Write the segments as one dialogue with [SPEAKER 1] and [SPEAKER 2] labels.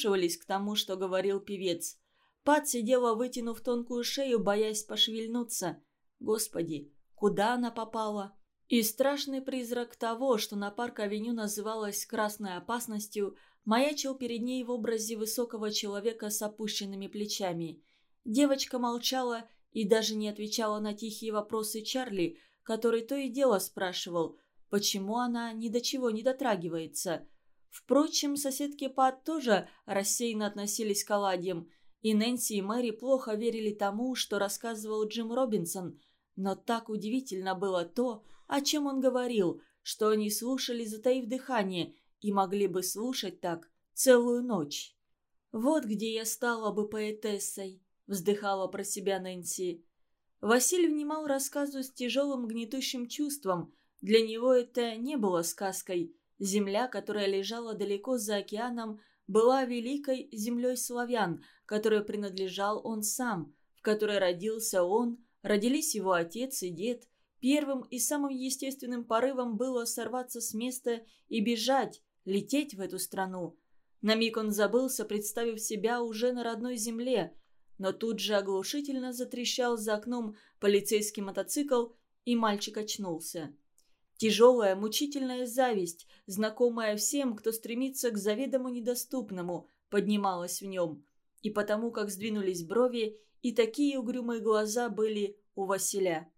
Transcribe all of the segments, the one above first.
[SPEAKER 1] прислушивались к тому, что говорил певец. Пат сидела, вытянув тонкую шею, боясь пошевельнуться. Господи, куда она попала? И страшный призрак того, что на парк-авеню называлось «красной опасностью», маячил перед ней в образе высокого человека с опущенными плечами. Девочка молчала и даже не отвечала на тихие вопросы Чарли, который то и дело спрашивал, почему она ни до чего не дотрагивается. Впрочем, соседки Пат тоже рассеянно относились к оладьям, и Нэнси и Мэри плохо верили тому, что рассказывал Джим Робинсон, но так удивительно было то, о чем он говорил, что они слушали, затаив дыхание, и могли бы слушать так целую ночь. «Вот где я стала бы поэтессой», — вздыхала про себя Нэнси. Василий внимал рассказу с тяжелым гнетущим чувством. Для него это не было сказкой. Земля, которая лежала далеко за океаном, была великой землей славян, которой принадлежал он сам, в которой родился он, родились его отец и дед, Первым и самым естественным порывом было сорваться с места и бежать, лететь в эту страну. На миг он забылся, представив себя уже на родной земле, но тут же оглушительно затрещал за окном полицейский мотоцикл, и мальчик очнулся. Тяжелая, мучительная зависть, знакомая всем, кто стремится к заведомо недоступному, поднималась в нем. И потому, как сдвинулись брови, и такие угрюмые глаза были у Василя.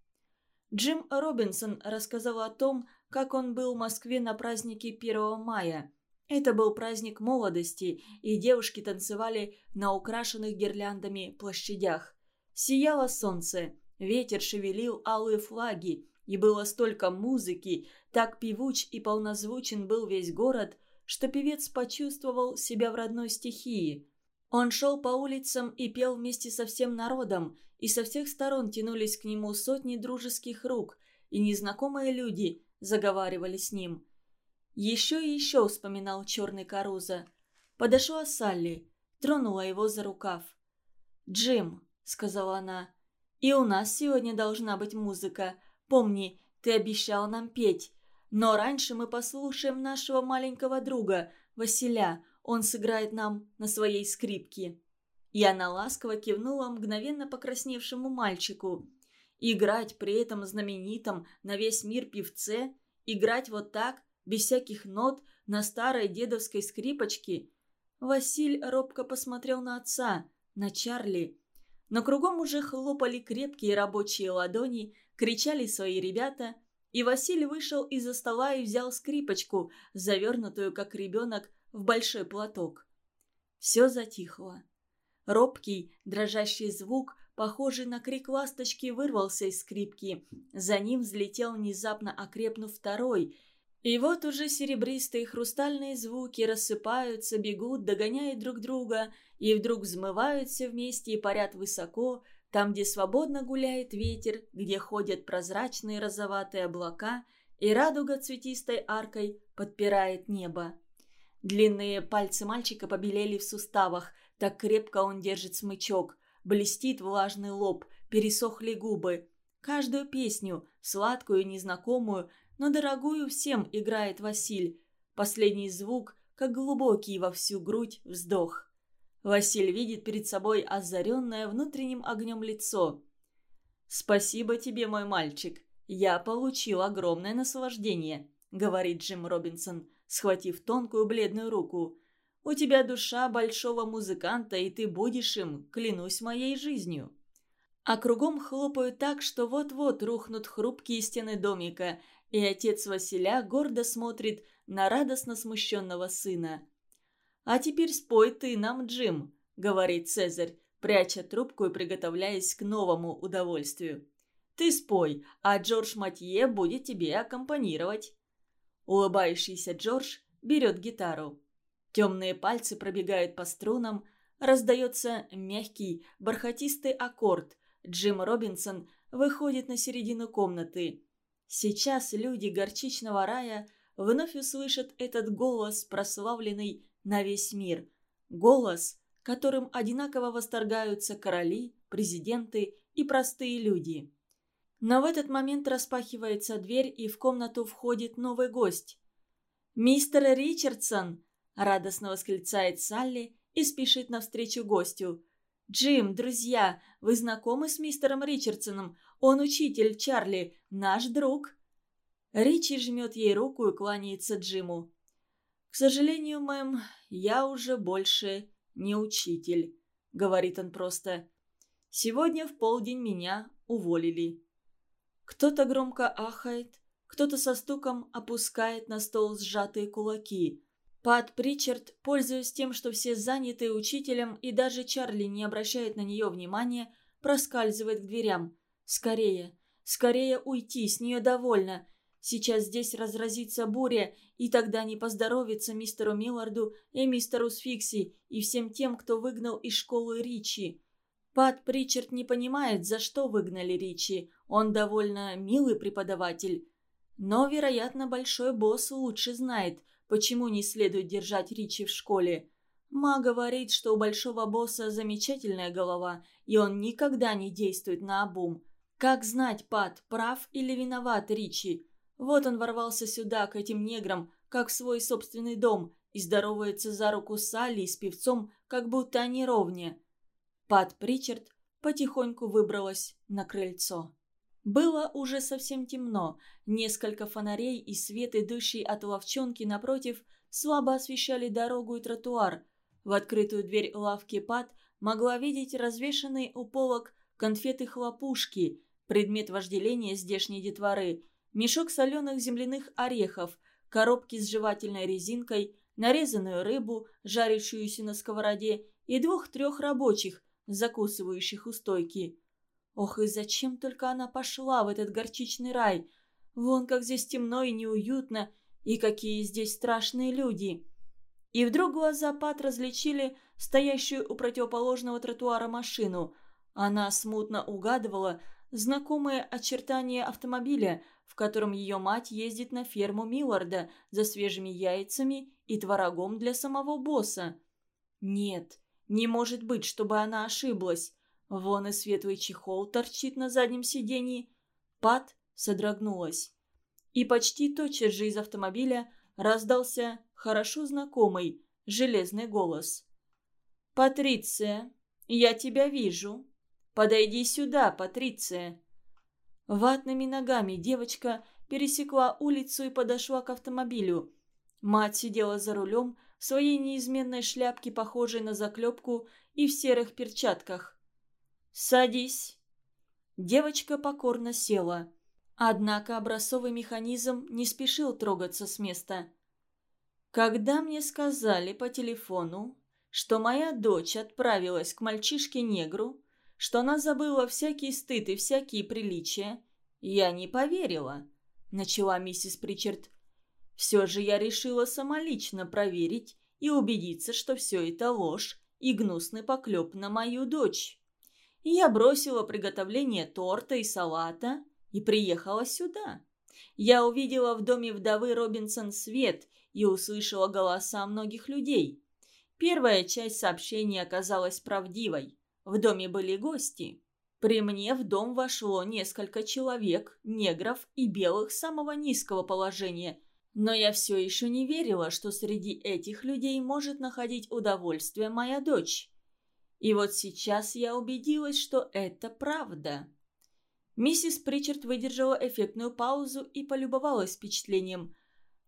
[SPEAKER 1] Джим Робинсон рассказал о том, как он был в Москве на празднике 1 мая. Это был праздник молодости, и девушки танцевали на украшенных гирляндами площадях. Сияло солнце, ветер шевелил алые флаги, и было столько музыки, так певуч и полнозвучен был весь город, что певец почувствовал себя в родной стихии. Он шел по улицам и пел вместе со всем народом, и со всех сторон тянулись к нему сотни дружеских рук, и незнакомые люди заговаривали с ним. Еще и еще вспоминал черный Каруза. Подошла Салли, тронула его за рукав. «Джим», — сказала она, — «и у нас сегодня должна быть музыка. Помни, ты обещал нам петь. Но раньше мы послушаем нашего маленького друга, Василя. Он сыграет нам на своей скрипке». И она ласково кивнула мгновенно покрасневшему мальчику. Играть при этом знаменитом на весь мир певце, играть вот так, без всяких нот, на старой дедовской скрипочке. Василь робко посмотрел на отца, на Чарли. Но кругом уже хлопали крепкие рабочие ладони, кричали свои ребята, и Василий вышел из-за стола и взял скрипочку, завернутую, как ребенок, в большой платок. Все затихло. Робкий, дрожащий звук, похожий на крик ласточки, вырвался из скрипки. За ним взлетел внезапно окрепнув второй. И вот уже серебристые хрустальные звуки рассыпаются, бегут, догоняют друг друга, и вдруг взмываются вместе и парят высоко, там, где свободно гуляет ветер, где ходят прозрачные розоватые облака, и радуга цветистой аркой подпирает небо. Длинные пальцы мальчика побелели в суставах, так крепко он держит смычок. Блестит влажный лоб, пересохли губы. Каждую песню, сладкую, незнакомую, но дорогую всем играет Василь. Последний звук, как глубокий во всю грудь вздох. Василь видит перед собой озаренное внутренним огнем лицо. «Спасибо тебе, мой мальчик. Я получил огромное наслаждение», — говорит Джим Робинсон схватив тонкую бледную руку. «У тебя душа большого музыканта, и ты будешь им, клянусь моей жизнью». А кругом хлопают так, что вот-вот рухнут хрупкие стены домика, и отец Василя гордо смотрит на радостно смущенного сына. «А теперь спой ты нам, Джим», — говорит Цезарь, пряча трубку и приготовляясь к новому удовольствию. «Ты спой, а Джордж Матье будет тебе аккомпанировать». Улыбающийся Джордж берет гитару. Темные пальцы пробегают по струнам, раздается мягкий, бархатистый аккорд. Джим Робинсон выходит на середину комнаты. Сейчас люди горчичного рая вновь услышат этот голос, прославленный на весь мир. Голос, которым одинаково восторгаются короли, президенты и простые люди. Но в этот момент распахивается дверь, и в комнату входит новый гость. «Мистер Ричардсон!» – радостно восклицает Салли и спешит навстречу гостю. «Джим, друзья, вы знакомы с мистером Ричардсоном? Он учитель Чарли, наш друг». Ричи жмет ей руку и кланяется Джиму. «К сожалению, мэм, я уже больше не учитель», — говорит он просто. «Сегодня в полдень меня уволили». Кто-то громко ахает, кто-то со стуком опускает на стол сжатые кулаки. Пат Причард, пользуясь тем, что все заняты учителем и даже Чарли не обращает на нее внимания, проскальзывает к дверям. «Скорее, скорее уйти, с нее довольно. Сейчас здесь разразится буря, и тогда не поздоровится мистеру Милларду и мистеру Сфикси и всем тем, кто выгнал из школы Ричи. Пат Причард не понимает, за что выгнали Ричи. Он довольно милый преподаватель. Но, вероятно, большой босс лучше знает, почему не следует держать Ричи в школе. Ма говорит, что у большого босса замечательная голова, и он никогда не действует на обум. Как знать, Пат, прав или виноват Ричи? Вот он ворвался сюда, к этим неграм, как в свой собственный дом, и здоровается за руку Салли с певцом, как будто они ровне. Пат Причард потихоньку выбралась на крыльцо. Было уже совсем темно. Несколько фонарей и свет, идущий от ловчонки напротив, слабо освещали дорогу и тротуар. В открытую дверь лавки Пат могла видеть развешанный у полок конфеты-хлопушки, предмет вожделения здешней детворы – мешок соленых земляных орехов, коробки с жевательной резинкой, нарезанную рыбу, жарящуюся на сковороде, и двух-трех рабочих, закусывающих у стойки. Ох, и зачем только она пошла в этот горчичный рай? Вон как здесь темно и неуютно, и какие здесь страшные люди. И вдруг глаза Пат различили стоящую у противоположного тротуара машину. Она смутно угадывала знакомые очертания автомобиля, в котором ее мать ездит на ферму Милларда за свежими яйцами и творогом для самого босса. Нет, не может быть, чтобы она ошиблась. Вон и светлый чехол торчит на заднем сиденье. Пат содрогнулась. И почти тотчас же из автомобиля раздался хорошо знакомый железный голос. «Патриция, я тебя вижу. Подойди сюда, Патриция». Ватными ногами девочка пересекла улицу и подошла к автомобилю. Мать сидела за рулем в своей неизменной шляпке, похожей на заклепку, и в серых перчатках. «Садись!» Девочка покорно села. Однако образцовый механизм не спешил трогаться с места. Когда мне сказали по телефону, что моя дочь отправилась к мальчишке-негру, что она забыла всякий стыд и всякие приличия, я не поверила, начала миссис Причард. Все же я решила самолично проверить и убедиться, что все это ложь и гнусный поклеп на мою дочь. Я бросила приготовление торта и салата и приехала сюда. Я увидела в доме вдовы Робинсон свет и услышала голоса многих людей. Первая часть сообщения оказалась правдивой. В доме были гости. При мне в дом вошло несколько человек, негров и белых самого низкого положения. Но я все еще не верила, что среди этих людей может находить удовольствие моя дочь. И вот сейчас я убедилась, что это правда. Миссис Причард выдержала эффектную паузу и полюбовалась впечатлением.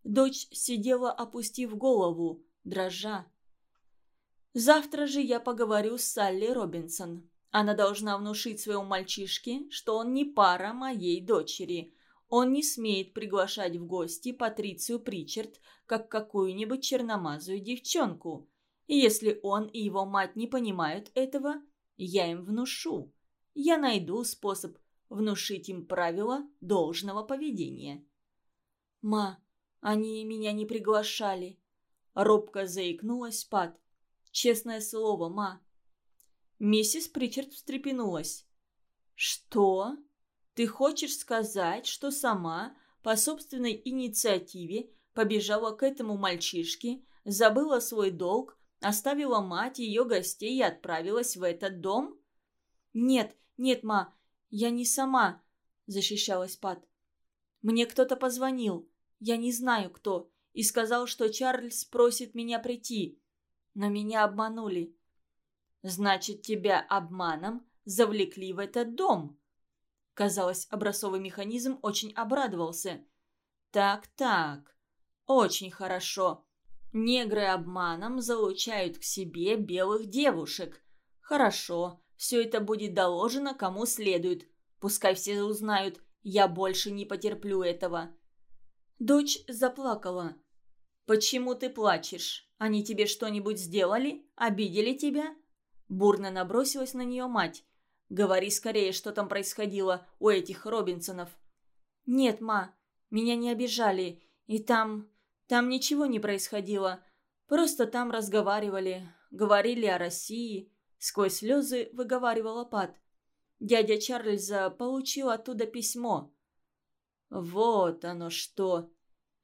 [SPEAKER 1] Дочь сидела, опустив голову, дрожа. Завтра же я поговорю с Салли Робинсон. Она должна внушить своему мальчишке, что он не пара моей дочери. Он не смеет приглашать в гости Патрицию Причард, как какую-нибудь черномазую девчонку. И если он и его мать не понимают этого, я им внушу. Я найду способ внушить им правила должного поведения. «Ма, они меня не приглашали», — робко заикнулась Пат. Честное слово, ма». Миссис Причард встрепенулась. «Что? Ты хочешь сказать, что сама, по собственной инициативе, побежала к этому мальчишке, забыла свой долг, оставила мать ее гостей и отправилась в этот дом?» «Нет, нет, ма, я не сама», — защищалась Пат. «Мне кто-то позвонил, я не знаю кто, и сказал, что Чарльз просит меня прийти. но меня обманули». «Значит, тебя обманом завлекли в этот дом?» Казалось, образцовый механизм очень обрадовался. «Так-так, очень хорошо. Негры обманом залучают к себе белых девушек. Хорошо, все это будет доложено кому следует. Пускай все узнают, я больше не потерплю этого». Дочь заплакала. «Почему ты плачешь? Они тебе что-нибудь сделали? Обидели тебя?» Бурно набросилась на нее мать. «Говори скорее, что там происходило у этих Робинсонов». «Нет, ма, меня не обижали. И там... там ничего не происходило. Просто там разговаривали. Говорили о России». Сквозь слезы выговаривала Пат. Дядя Чарльза получил оттуда письмо. «Вот оно что!»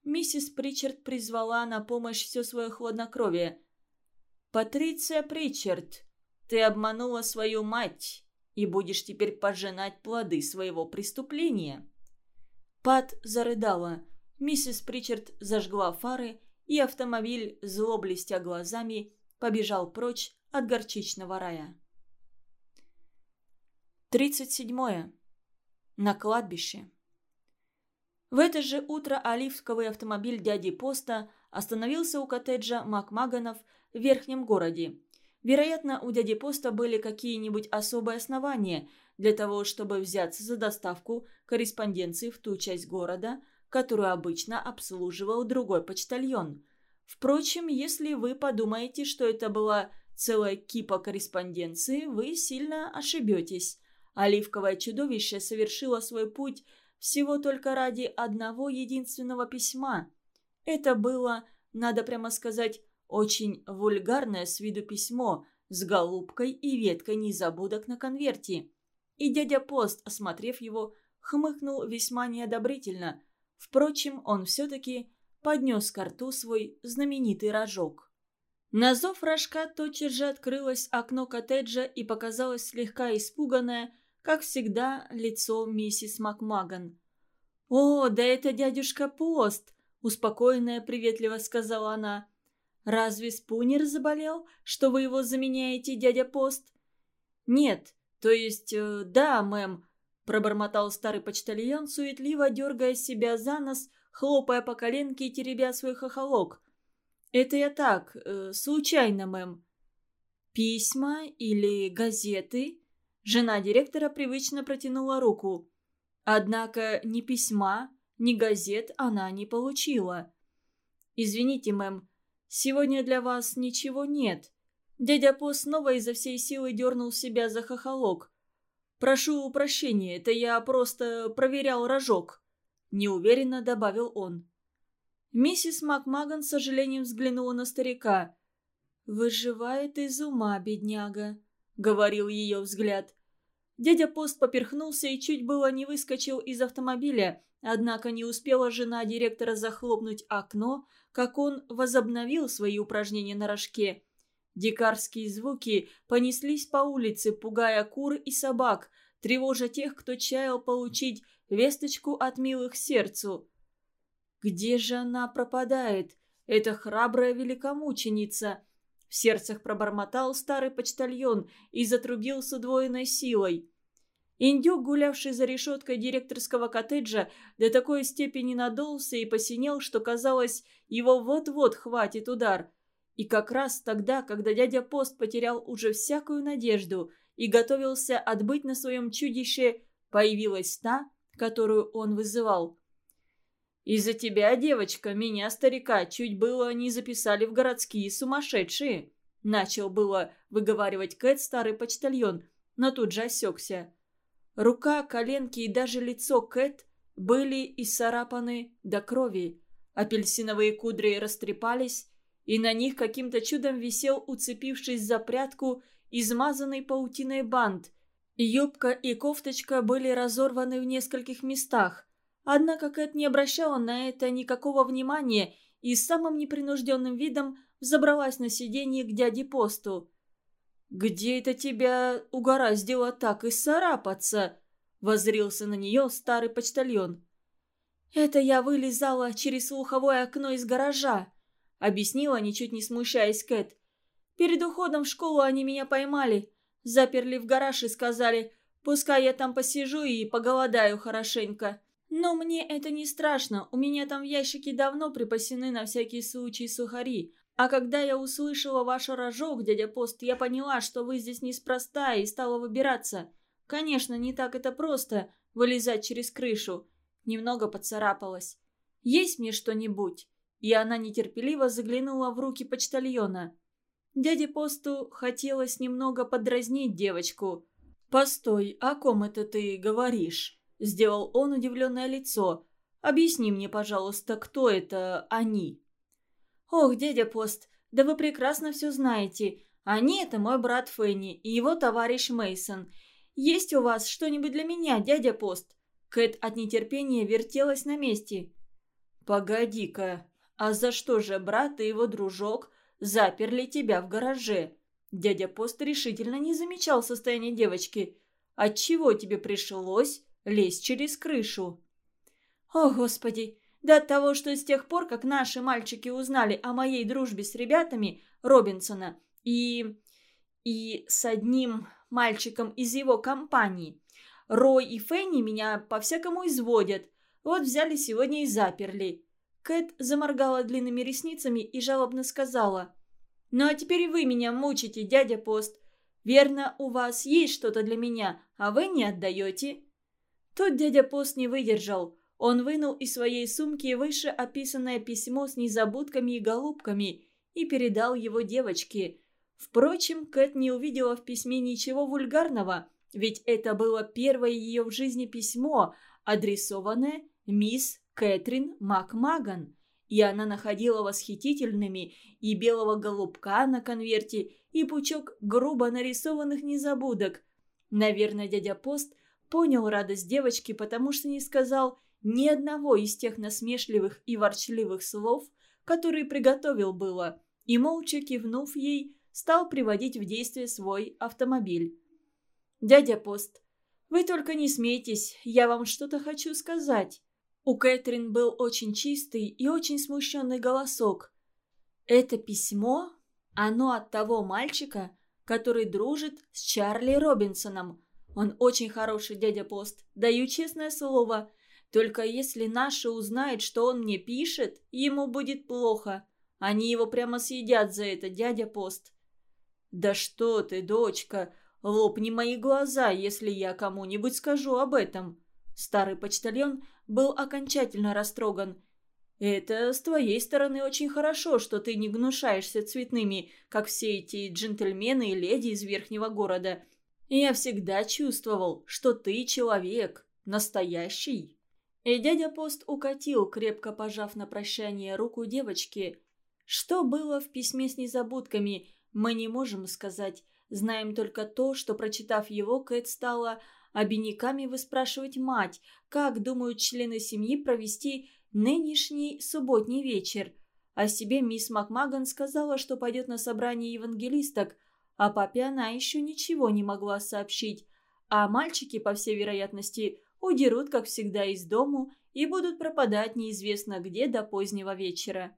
[SPEAKER 1] Миссис Причард призвала на помощь все свое хладнокровие. «Патриция Причард, ты обманула свою мать и будешь теперь пожинать плоды своего преступления». Пат зарыдала. Миссис Причард зажгла фары, и автомобиль, зло блестя глазами, побежал прочь от горчичного рая. Тридцать седьмое. На кладбище. В это же утро оливковый автомобиль дяди Поста остановился у коттеджа Макмаганов в верхнем городе. Вероятно, у дяди Поста были какие-нибудь особые основания для того, чтобы взяться за доставку корреспонденции в ту часть города, которую обычно обслуживал другой почтальон. Впрочем, если вы подумаете, что это была целая кипа корреспонденции, вы сильно ошибетесь. Оливковое чудовище совершило свой путь всего только ради одного единственного письма. Это было, надо прямо сказать, очень вульгарное с виду письмо с голубкой и веткой незабудок на конверте. И дядя Пост, осмотрев его, хмыкнул весьма неодобрительно. Впрочем, он все-таки поднес к рту свой знаменитый рожок. На зов рожка тотчас же открылось окно коттеджа и показалось слегка испуганное, как всегда, лицо миссис Макмаган. «О, да это дядюшка Пост!» – успокоенная приветливо сказала она. «Разве Спунер заболел, что вы его заменяете, дядя Пост?» «Нет, то есть, э, да, мэм», – пробормотал старый почтальон, суетливо дергая себя за нос, хлопая по коленке и теребя свой хохолок. «Это я так, э, случайно, мэм». «Письма или газеты?» Жена директора привычно протянула руку. Однако ни письма, ни газет она не получила. «Извините, мэм, сегодня для вас ничего нет». Дядя По снова изо всей силы дернул себя за хохолок. «Прошу прощения, это я просто проверял рожок», – неуверенно добавил он. Миссис Макмаган с сожалением взглянула на старика. «Выживает из ума, бедняга», — говорил ее взгляд. Дядя Пост поперхнулся и чуть было не выскочил из автомобиля, однако не успела жена директора захлопнуть окно, как он возобновил свои упражнения на рожке. Дикарские звуки понеслись по улице, пугая кур и собак, тревожа тех, кто чаял получить весточку от милых сердцу. Где же она пропадает, эта храбрая великомученица? В сердцах пробормотал старый почтальон и затрубил с удвоенной силой. Индюк, гулявший за решеткой директорского коттеджа, до такой степени надулся и посинел, что казалось, его вот-вот хватит удар. И как раз тогда, когда дядя Пост потерял уже всякую надежду и готовился отбыть на своем чудище, появилась та, которую он вызывал. «Из-за тебя, девочка, меня, старика, чуть было не записали в городские сумасшедшие!» Начал было выговаривать Кэт старый почтальон, но тут же осекся. Рука, коленки и даже лицо Кэт были исцарапаны до крови. Апельсиновые кудри растрепались, и на них каким-то чудом висел, уцепившись за прядку, измазанный паутиной бант. Юбка и кофточка были разорваны в нескольких местах. Однако Кэт не обращала на это никакого внимания и самым непринужденным видом взобралась на сиденье к дяде Посту. «Где это тебя угораздило так и сарапаться?» — возрился на нее старый почтальон. «Это я вылезала через слуховое окно из гаража», — объяснила, ничуть не смущаясь Кэт. Перед уходом в школу они меня поймали, заперли в гараж и сказали, пускай я там посижу и поголодаю хорошенько. Но мне это не страшно, у меня там в ящике давно припасены на всякий случай сухари. А когда я услышала ваш рожок, дядя Пост, я поняла, что вы здесь неспроста и стала выбираться. Конечно, не так это просто – вылезать через крышу. Немного поцарапалась. Есть мне что-нибудь?» И она нетерпеливо заглянула в руки почтальона. Дяде Посту хотелось немного подразнить девочку. «Постой, о ком это ты говоришь?» Сделал он удивленное лицо. «Объясни мне, пожалуйста, кто это они?» «Ох, дядя Пост, да вы прекрасно все знаете. Они – это мой брат Фенни и его товарищ Мейсон. Есть у вас что-нибудь для меня, дядя Пост?» Кэт от нетерпения вертелась на месте. «Погоди-ка, а за что же брат и его дружок заперли тебя в гараже?» Дядя Пост решительно не замечал состояние девочки. «Отчего тебе пришлось лезть через крышу?» «О, Господи! Да от того, что с тех пор, как наши мальчики узнали о моей дружбе с ребятами Робинсона и... и с одним мальчиком из его компании, Рой и Фенни меня по-всякому изводят. Вот взяли сегодня и заперли». Кэт заморгала длинными ресницами и жалобно сказала. «Ну а теперь вы меня мучите, дядя Пост. Верно, у вас есть что-то для меня, а вы не отдаете?» Тут дядя Пост не выдержал. Он вынул из своей сумки выше описанное письмо с незабудками и голубками и передал его девочке. Впрочем, Кэт не увидела в письме ничего вульгарного, ведь это было первое ее в жизни письмо, адресованное мисс Кэтрин Макмаган, и она находила восхитительными и белого голубка на конверте, и пучок грубо нарисованных незабудок. Наверное, дядя Пост понял радость девочки, потому что не сказал ни одного из тех насмешливых и ворчливых слов, которые приготовил было, и, молча кивнув ей, стал приводить в действие свой автомобиль. «Дядя Пост, вы только не смейтесь, я вам что-то хочу сказать». У Кэтрин был очень чистый и очень смущенный голосок. «Это письмо? Оно от того мальчика, который дружит с Чарли Робинсоном. Он очень хороший дядя Пост, даю честное слово. Только если наши узнают, что он мне пишет, ему будет плохо. Они его прямо съедят за это, дядя Пост. «Да что ты, дочка, лопни мои глаза, если я кому-нибудь скажу об этом». Старый почтальон был окончательно растроган. «Это с твоей стороны очень хорошо, что ты не гнушаешься цветными, как все эти джентльмены и леди из верхнего города. Я всегда чувствовал, что ты человек, настоящий». И дядя Пост укатил, крепко пожав на прощание руку девочки. Что было в письме с незабудками – мы не можем сказать. Знаем только то, что, прочитав его, Кэт стала обиняками выспрашивать мать, как думают члены семьи провести нынешний субботний вечер. О себе мисс Макмаган сказала, что пойдет на собрание евангелисток, а папе она еще ничего не могла сообщить. А мальчики, по всей вероятности, удерут, как всегда, из дому и будут пропадать неизвестно где до позднего вечера.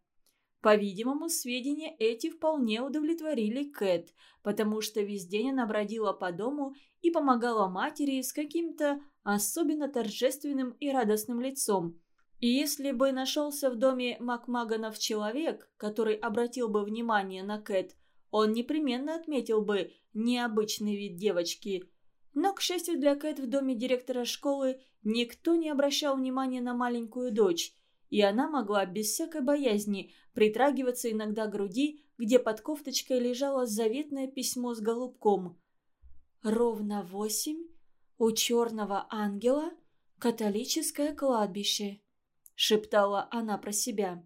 [SPEAKER 1] По-видимому, сведения эти вполне удовлетворили Кэт, потому что весь день она бродила по дому и помогала матери с каким-то особенно торжественным и радостным лицом. И если бы нашелся в доме Макмаганов человек, который обратил бы внимание на Кэт, он непременно отметил бы необычный вид девочки. Но, к счастью для Кэт, в доме директора школы никто не обращал внимания на маленькую дочь, и она могла без всякой боязни притрагиваться иногда к груди, где под кофточкой лежало заветное письмо с голубком. «Ровно восемь. У черного ангела католическое кладбище», — шептала она про себя.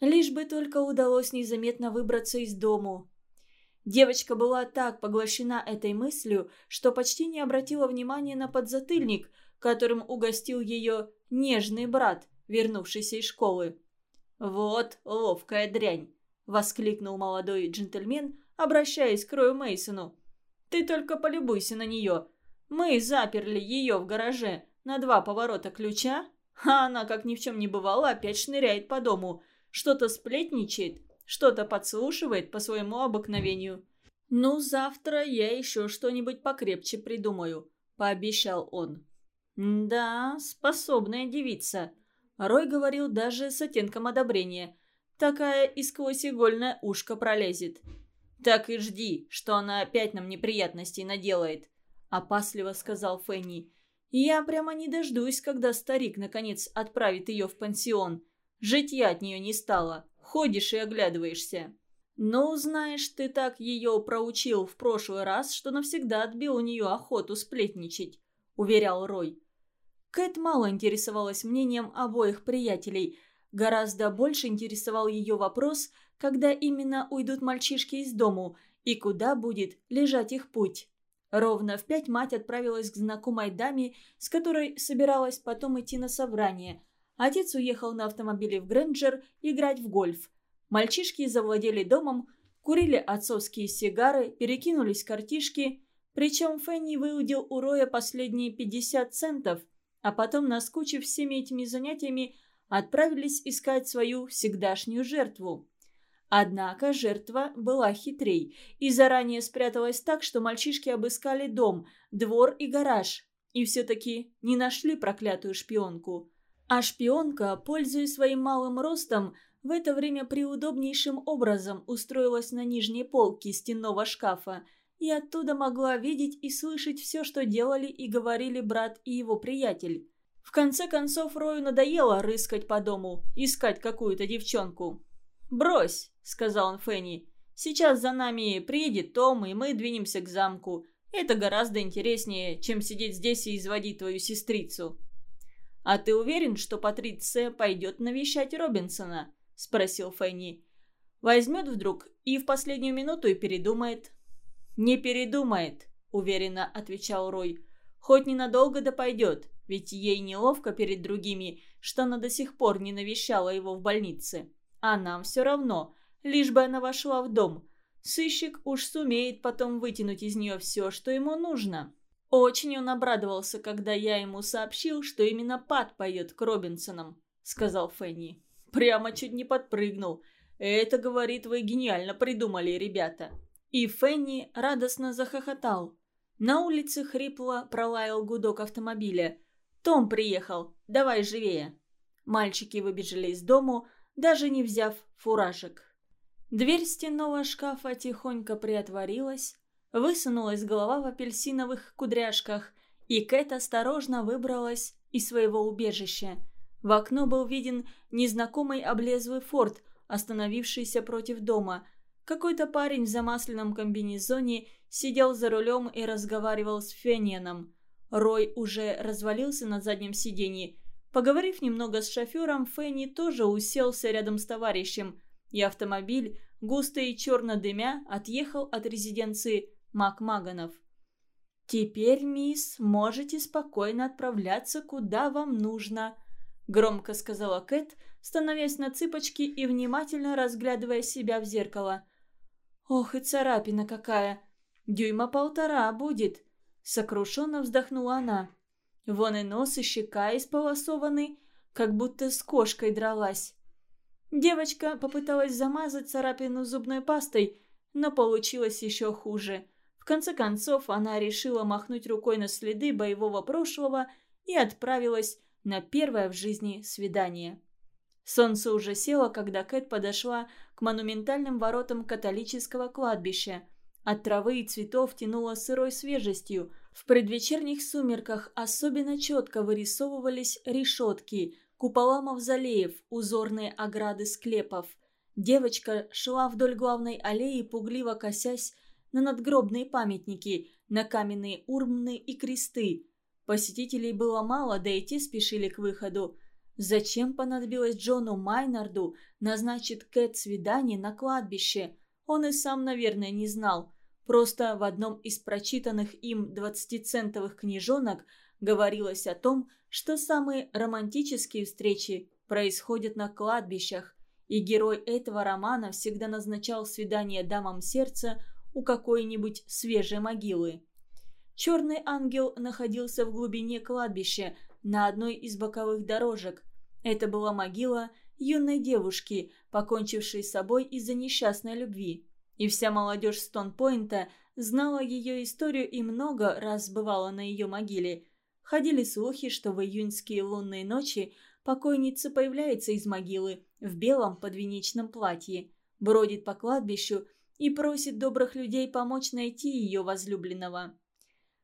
[SPEAKER 1] Лишь бы только удалось незаметно выбраться из дому. Девочка была так поглощена этой мыслью, что почти не обратила внимания на подзатыльник, которым угостил ее нежный брат, вернувшийся из школы. «Вот ловкая дрянь!» — воскликнул молодой джентльмен, обращаясь к Рою Мейсону. «Ты только полюбуйся на нее. Мы заперли ее в гараже на два поворота ключа, а она, как ни в чем не бывало, опять шныряет по дому, что-то сплетничает, Что-то подслушивает по своему обыкновению. «Ну, завтра я еще что-нибудь покрепче придумаю», — пообещал он. «Да, способная девица», — Рой говорил даже с оттенком одобрения. «Такая и сквозь игольное ушко пролезет». «Так и жди, что она опять нам неприятностей наделает», — опасливо сказал Фенни. «Я прямо не дождусь, когда старик, наконец, отправит ее в пансион. Жить я от нее не стала. Ходишь и оглядываешься». «Ну, знаешь, ты так ее проучил в прошлый раз, что навсегда отбил у нее охоту сплетничать», — уверял Рой. Кэт мало интересовалась мнением обоих приятелей. Гораздо больше интересовал ее вопрос, когда именно уйдут мальчишки из дому и куда будет лежать их путь. Ровно в пять мать отправилась к знакомой даме, с которой собиралась потом идти на собрание. Отец уехал на автомобиле в Грэнджер играть в гольф. Мальчишки завладели домом, курили отцовские сигары, перекинулись картишки. Причем Фенни выудил у Роя последние 50 центов – а потом, наскучив всеми этими занятиями, отправились искать свою всегдашнюю жертву. Однако жертва была хитрей и заранее спряталась так, что мальчишки обыскали дом, двор и гараж, и все-таки не нашли проклятую шпионку. А шпионка, пользуясь своим малым ростом, в это время приудобнейшим образом устроилась на нижней полке стенного шкафа – и оттуда могла видеть и слышать все, что делали и говорили брат и его приятель. В конце концов, Рою надоело рыскать по дому, искать какую-то девчонку. «Брось», — сказал он Фенни, — «сейчас за нами приедет Том, и мы двинемся к замку. Это гораздо интереснее, чем сидеть здесь и изводить твою сестрицу». «А ты уверен, что Патриция пойдет навещать Робинсона?» — спросил Фенни. «Возьмет вдруг и в последнюю минуту и передумает». «Не передумает», — уверенно отвечал Рой. «Хоть ненадолго да пойдет, ведь ей неловко перед другими, что она до сих пор не навещала его в больнице. А нам все равно, лишь бы она вошла в дом. Сыщик уж сумеет потом вытянуть из нее все, что ему нужно». «Очень он обрадовался, когда я ему сообщил, что именно Пат поет к Робинсонам», — сказал Фенни. «Прямо чуть не подпрыгнул. Это, говорит, вы гениально придумали, ребята». И Фенни радостно захохотал. На улице хрипло пролаял гудок автомобиля. «Том приехал, давай живее!» Мальчики выбежали из дому, даже не взяв фуражек. Дверь стенного шкафа тихонько приотворилась, высунулась голова в апельсиновых кудряшках, и Кэт осторожно выбралась из своего убежища. В окно был виден незнакомый облезвый форт, остановившийся против дома – какой-то парень в замасленном комбинезоне сидел за рулем и разговаривал с Фенианом. Рой уже развалился на заднем сиденье. Поговорив немного с шофером, Фенни тоже уселся рядом с товарищем, и автомобиль, густо и черно дымя, отъехал от резиденции Макмаганов. «Теперь, мисс, можете спокойно отправляться, куда вам нужно», — громко сказала Кэт, становясь на цыпочки и внимательно разглядывая себя в зеркало — «Ох, и царапина какая! Дюйма полтора будет!» Сокрушенно вздохнула она. Вон и нос, и щека исполосованы, как будто с кошкой дралась. Девочка попыталась замазать царапину зубной пастой, но получилось еще хуже. В конце концов, она решила махнуть рукой на следы боевого прошлого и отправилась на первое в жизни свидание. Солнце уже село, когда Кэт подошла к монументальным воротам католического кладбища. От травы и цветов тянуло сырой свежестью. В предвечерних сумерках особенно четко вырисовывались решетки, купола мавзолеев, узорные ограды склепов. Девочка шла вдоль главной аллеи, пугливо косясь на надгробные памятники, на каменные урмны и кресты. Посетителей было мало, да и те спешили к выходу. Зачем понадобилось Джону Майнарду назначить Кэт свидание на кладбище? Он и сам, наверное, не знал. Просто в одном из прочитанных им двадцатицентовых книжонок говорилось о том, что самые романтические встречи происходят на кладбищах, и герой этого романа всегда назначал свидание дамам сердца у какой-нибудь свежей могилы. Черный ангел находился в глубине кладбища, на одной из боковых дорожек. Это была могила юной девушки, покончившей с собой из-за несчастной любви. И вся молодежь Стонпойнта знала ее историю и много раз бывала на ее могиле. Ходили слухи, что в июньские лунные ночи покойница появляется из могилы в белом подвенечном платье, бродит по кладбищу и просит добрых людей помочь найти ее возлюбленного.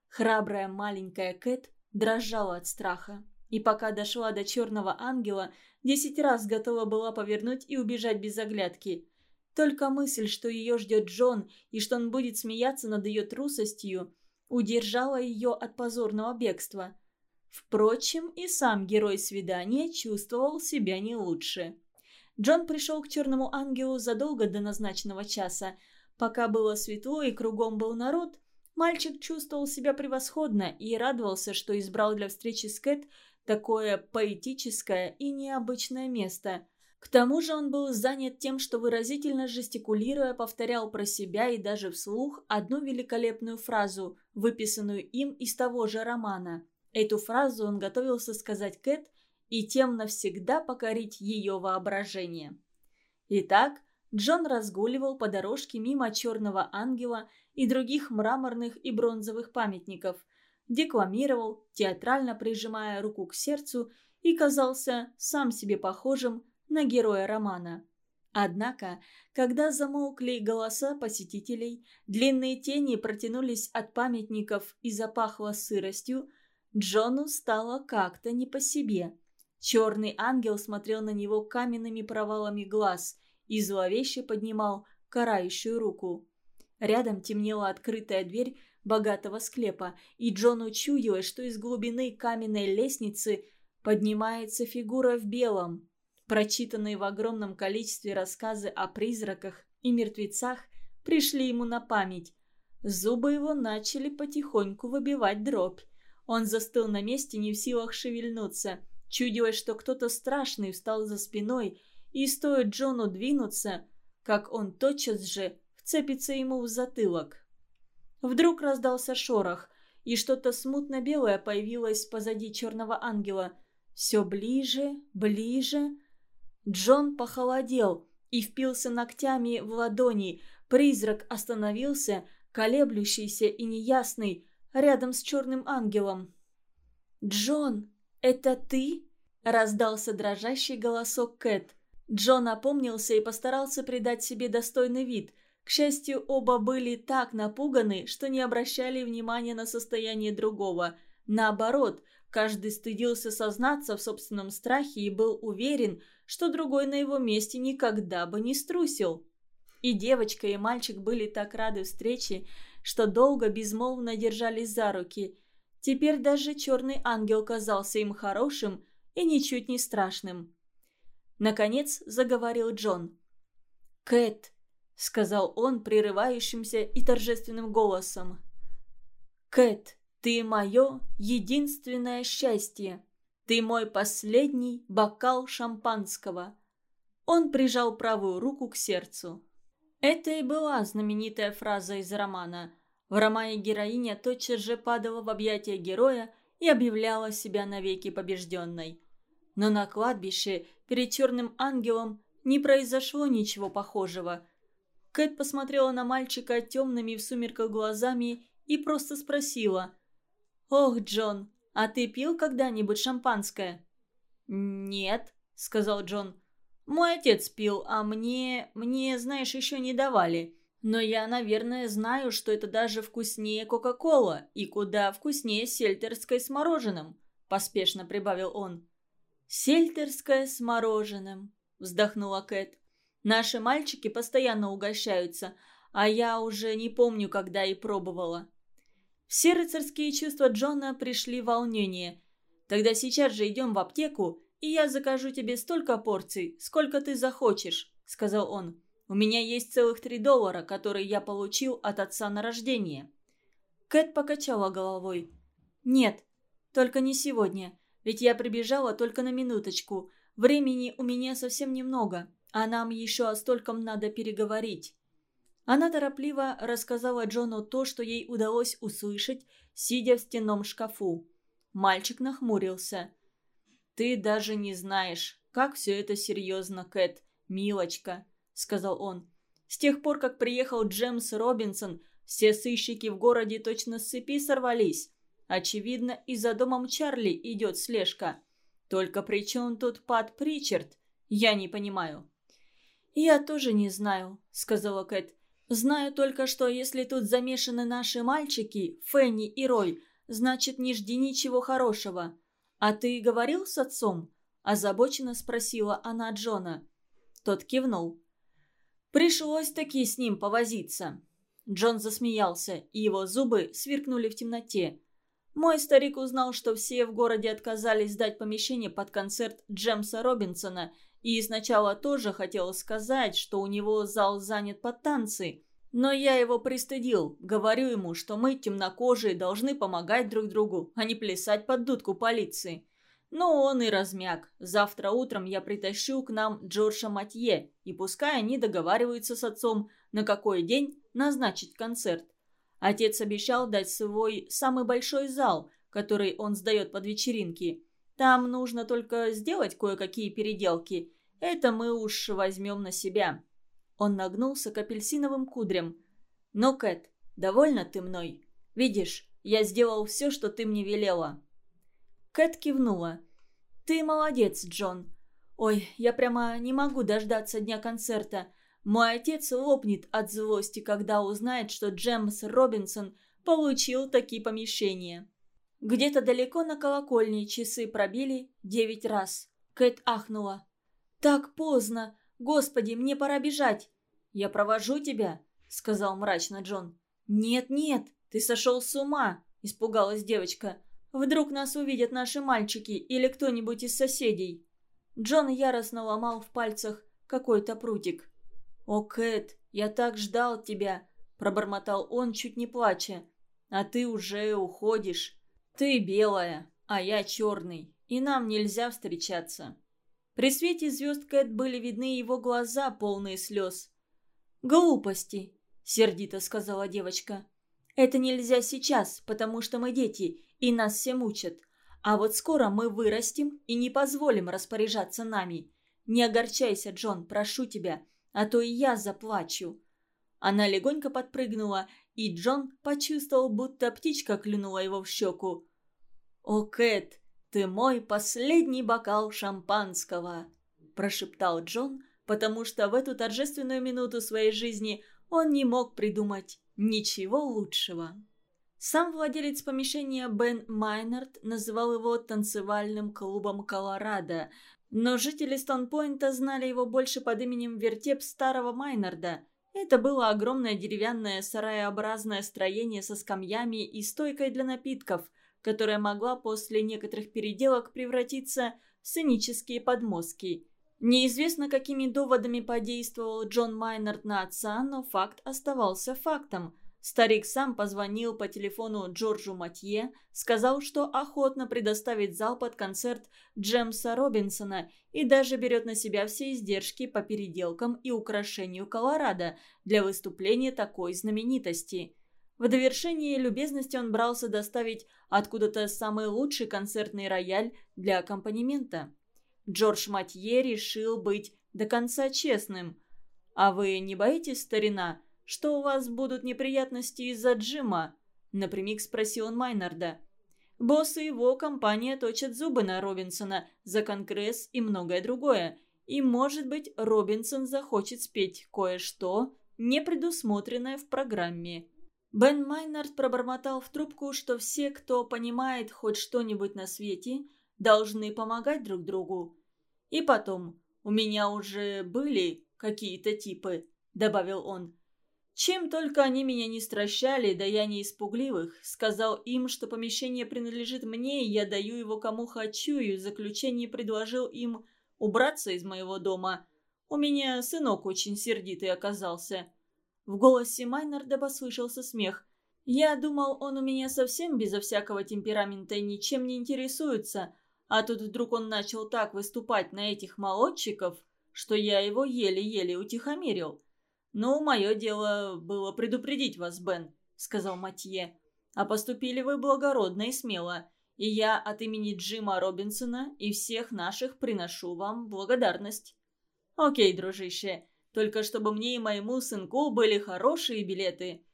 [SPEAKER 1] Храбрая маленькая Кэт дрожала от страха. И пока дошла до черного ангела, десять раз готова была повернуть и убежать без оглядки. Только мысль, что ее ждет Джон и что он будет смеяться над ее трусостью, удержала ее от позорного бегства. Впрочем, и сам герой свидания чувствовал себя не лучше. Джон пришел к черному ангелу задолго до назначенного часа. Пока было светло и кругом был народ, мальчик чувствовал себя превосходно и радовался, что избрал для встречи с Кэт такое поэтическое и необычное место. К тому же он был занят тем, что выразительно жестикулируя повторял про себя и даже вслух одну великолепную фразу, выписанную им из того же романа. Эту фразу он готовился сказать Кэт и тем навсегда покорить ее воображение. Итак, Джон разгуливал по дорожке мимо черного ангела и других мраморных и бронзовых памятников, декламировал, театрально прижимая руку к сердцу и казался сам себе похожим на героя романа. Однако, когда замолкли голоса посетителей, длинные тени протянулись от памятников и запахло сыростью, Джону стало как-то не по себе. Черный ангел смотрел на него каменными провалами глаз и зловеще поднимал карающую руку. Рядом темнела открытая дверь богатого склепа, и Джону чудилось, что из глубины каменной лестницы поднимается фигура в белом. Прочитанные в огромном количестве рассказы о призраках и мертвецах пришли ему на память. Зубы его начали потихоньку выбивать дробь. Он застыл на месте, не в силах шевельнуться. Чудилось, что кто-то страшный встал за спиной, и стоит Джону двинуться, как он тотчас же вцепится ему в затылок. Вдруг раздался шорох, и что-то смутно-белое появилось позади черного ангела. Все ближе, ближе. Джон похолодел и впился ногтями в ладони. Призрак остановился, колеблющийся и неясный, рядом с черным ангелом. «Джон, это ты?» – раздался дрожащий голосок Кэт. Джон опомнился и постарался придать себе достойный вид. К счастью, оба были так напуганы, что не обращали внимания на состояние другого. Наоборот, каждый стыдился сознаться в собственном страхе и был уверен, что другой на его месте никогда бы не струсил. И девочка, и мальчик были так рады встрече, что долго безмолвно держались за руки. Теперь даже черный ангел казался им хорошим и ничуть не страшным. Наконец заговорил Джон. «Кэт», — сказал он прерывающимся и торжественным голосом. «Кэт, ты мое единственное счастье. Ты мой последний бокал шампанского». Он прижал правую руку к сердцу. Это и была знаменитая фраза из романа. В романе героиня тотчас же падала в объятия героя и объявляла себя навеки побежденной. Но на кладбище перед черным ангелом не произошло ничего похожего. Кэт посмотрела на мальчика темными в сумерках глазами и просто спросила. «Ох, Джон, а ты пил когда-нибудь шампанское?» «Нет», — сказал Джон. Мой отец пил, а мне... мне, знаешь, еще не давали. Но я, наверное, знаю, что это даже вкуснее Кока-Кола и куда вкуснее сельтерской с мороженым», – поспешно прибавил он. «Сельтерская с мороженым», – вздохнула Кэт. «Наши мальчики постоянно угощаются, а я уже не помню, когда и пробовала». Все рыцарские чувства Джона пришли волнение. «Тогда сейчас же идем в аптеку и я закажу тебе столько порций, сколько ты захочешь», — сказал он. «У меня есть целых три доллара, которые я получил от отца на рождение». Кэт покачала головой. «Нет, только не сегодня, ведь я прибежала только на минуточку. Времени у меня совсем немного, а нам еще о стольком надо переговорить». Она торопливо рассказала Джону то, что ей удалось услышать, сидя в стенном шкафу. Мальчик нахмурился. «Ты даже не знаешь», как все это серьезно, Кэт, милочка», — сказал он. «С тех пор, как приехал Джемс Робинсон, все сыщики в городе точно с цепи сорвались. Очевидно, и за домом Чарли идет слежка. Только при чем тут Пат Причард? Я не понимаю». «Я тоже не знаю», — сказала Кэт. «Знаю только, что если тут замешаны наши мальчики, Фенни и Рой, значит, не жди ничего хорошего. А ты говорил с отцом?» – озабоченно спросила она Джона. Тот кивнул. «Пришлось таки с ним повозиться». Джон засмеялся, и его зубы сверкнули в темноте. Мой старик узнал, что все в городе отказались сдать помещение под концерт Джемса Робинсона, и сначала тоже хотел сказать, что у него зал занят под танцы. Но я его пристыдил, говорю ему, что мы, темнокожие, должны помогать друг другу, а не плясать под дудку полиции. Но он и размяк. Завтра утром я притащу к нам Джорджа Матье, и пускай они договариваются с отцом, на какой день назначить концерт. Отец обещал дать свой самый большой зал, который он сдает под вечеринки. Там нужно только сделать кое-какие переделки. Это мы уж возьмем на себя. Он нагнулся к апельсиновым кудрям. «Ну, Кэт, довольна ты мной? Видишь, я сделал все, что ты мне велела». Кэт кивнула. «Ты молодец, Джон. Ой, я прямо не могу дождаться дня концерта. Мой отец лопнет от злости, когда узнает, что Джемс Робинсон получил такие помещения». Где-то далеко на колокольне часы пробили девять раз. Кэт ахнула. «Так поздно! Господи, мне пора бежать!» «Я провожу тебя», — сказал мрачно Джон. «Нет-нет, ты сошел с ума», — испугалась девочка. «Вдруг нас увидят наши мальчики или кто-нибудь из соседей». Джон яростно ломал в пальцах какой-то прутик. «О, Кэт, я так ждал тебя», — пробормотал он, чуть не плача. «А ты уже уходишь. Ты белая, а я черный, и нам нельзя встречаться». При свете звезд Кэт были видны его глаза, полные слез. «Глупости», — сердито сказала девочка. «Это нельзя сейчас, потому что мы дети, и нас все мучат. А вот скоро мы вырастем и не позволим распоряжаться нами. Не огорчайся, Джон, прошу тебя, а то и я заплачу». Она легонько подпрыгнула, и Джон почувствовал, будто птичка клюнула его в щеку. «О, Кэт, ты мой последний бокал шампанского!» – прошептал Джон, потому что в эту торжественную минуту своей жизни он не мог придумать ничего лучшего. Сам владелец помещения Бен Майнард называл его танцевальным клубом Колорадо, но жители Стонпойнта знали его больше под именем Вертеп Старого Майнарда. Это было огромное деревянное сараеобразное строение со скамьями и стойкой для напитков, которая могла после некоторых переделок превратиться в сценические подмостки – Неизвестно, какими доводами подействовал Джон Майнард на отца, но факт оставался фактом. Старик сам позвонил по телефону Джорджу Матье, сказал, что охотно предоставит зал под концерт Джемса Робинсона и даже берет на себя все издержки по переделкам и украшению Колорадо для выступления такой знаменитости. В довершение любезности он брался доставить откуда-то самый лучший концертный рояль для аккомпанемента. Джордж Матье решил быть до конца честным. «А вы не боитесь, старина, что у вас будут неприятности из-за Джима?» Напрямик спросил он Майнарда. Босс и его компания точат зубы на Робинсона за Конгресс и многое другое. И, может быть, Робинсон захочет спеть кое-что, не предусмотренное в программе. Бен Майнард пробормотал в трубку, что все, кто понимает хоть что-нибудь на свете – должны помогать друг другу. И потом, у меня уже были какие-то типы, добавил он. Чем только они меня не стращали, да я не испугливых. Сказал им, что помещение принадлежит мне, и я даю его кому хочу, и в заключении предложил им убраться из моего дома. У меня сынок очень сердитый оказался. В голосе Майнарда послышался смех. Я думал, он у меня совсем безо всякого темперамента и ничем не интересуется, а тут вдруг он начал так выступать на этих молодчиков, что я его еле-еле утихомирил. «Ну, мое дело было предупредить вас, Бен», — сказал Матье. «А поступили вы благородно и смело. и я от имени Джима Робинсона и всех наших приношу вам благодарность. Окей, дружище, только чтобы мне и моему сынку были хорошие билеты.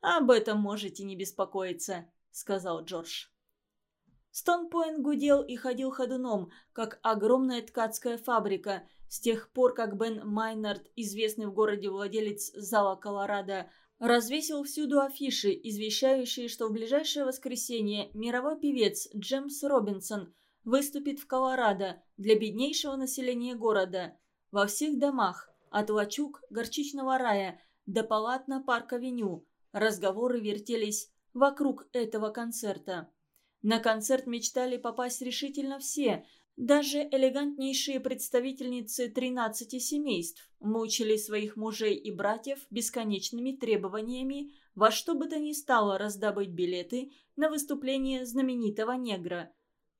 [SPEAKER 1] Об этом можете не беспокоиться, сказал Джордж. Стонпоинт гудел и ходил ходуном, как огромная ткацкая фабрика, с тех пор, как Бен Майнард, известный в городе владелец зала Колорадо, развесил всюду афиши, извещающие, что в ближайшее воскресенье мировой певец Джемс Робинсон выступит в Колорадо для беднейшего населения города. Во всех домах, от лачуг горчичного рая до палат на парк-авеню, разговоры вертелись вокруг этого концерта. На концерт мечтали попасть решительно все – даже элегантнейшие представительницы 13 семейств мучили своих мужей и братьев бесконечными требованиями во что бы то ни стало раздобыть билеты на выступление знаменитого негра.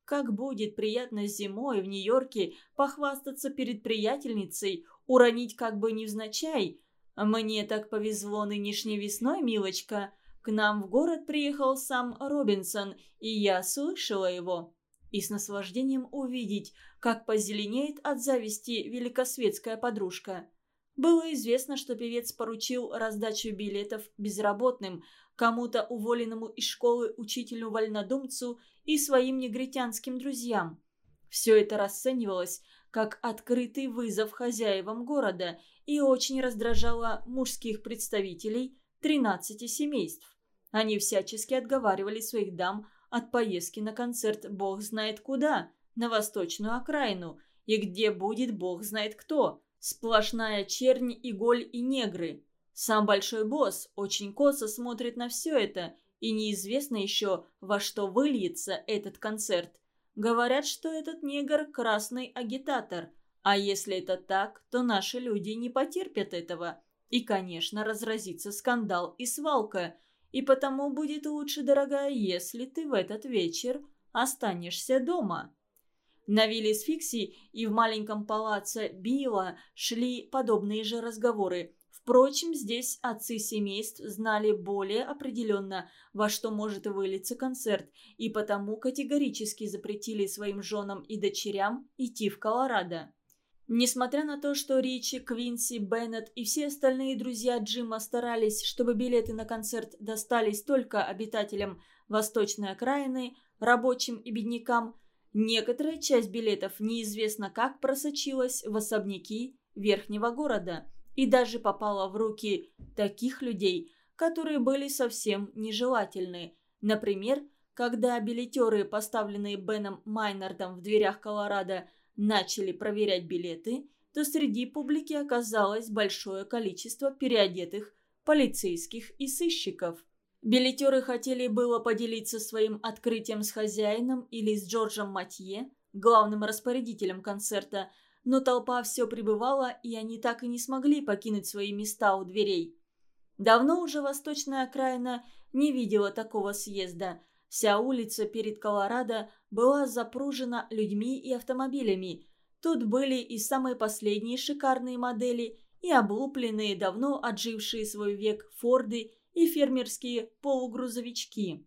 [SPEAKER 1] Как будет приятно зимой в Нью-Йорке похвастаться перед приятельницей, уронить как бы невзначай. Мне так повезло нынешней весной, милочка. К нам в город приехал сам Робинсон, и я слышала его и с наслаждением увидеть, как позеленеет от зависти великосветская подружка. Было известно, что певец поручил раздачу билетов безработным, кому-то уволенному из школы учителю-вольнодумцу и своим негритянским друзьям. Все это расценивалось как открытый вызов хозяевам города и очень раздражало мужских представителей 13 семейств. Они всячески отговаривали своих дам от поездки на концерт бог знает куда, на восточную окраину, и где будет бог знает кто. Сплошная чернь, иголь и негры. Сам большой босс очень косо смотрит на все это, и неизвестно еще, во что выльется этот концерт. Говорят, что этот негр – красный агитатор. А если это так, то наши люди не потерпят этого. И, конечно, разразится скандал и свалка – и потому будет лучше, дорогая, если ты в этот вечер останешься дома». На вилле с Фикси и в маленьком палаце Билла шли подобные же разговоры. Впрочем, здесь отцы семейств знали более определенно, во что может вылиться концерт, и потому категорически запретили своим женам и дочерям идти в Колорадо. Несмотря на то, что Ричи, Квинси, Беннет и все остальные друзья Джима старались, чтобы билеты на концерт достались только обитателям восточной окраины, рабочим и беднякам, некоторая часть билетов неизвестно как просочилась в особняки верхнего города и даже попала в руки таких людей, которые были совсем нежелательны. Например, когда билетеры, поставленные Беном Майнардом в дверях Колорадо, начали проверять билеты, то среди публики оказалось большое количество переодетых полицейских и сыщиков. Билетеры хотели было поделиться своим открытием с хозяином или с Джорджем Матье, главным распорядителем концерта, но толпа все пребывала, и они так и не смогли покинуть свои места у дверей. Давно уже восточная окраина не видела такого съезда. Вся улица перед Колорадо была запружена людьми и автомобилями. Тут были и самые последние шикарные модели, и облупленные, давно отжившие свой век Форды и фермерские полугрузовички.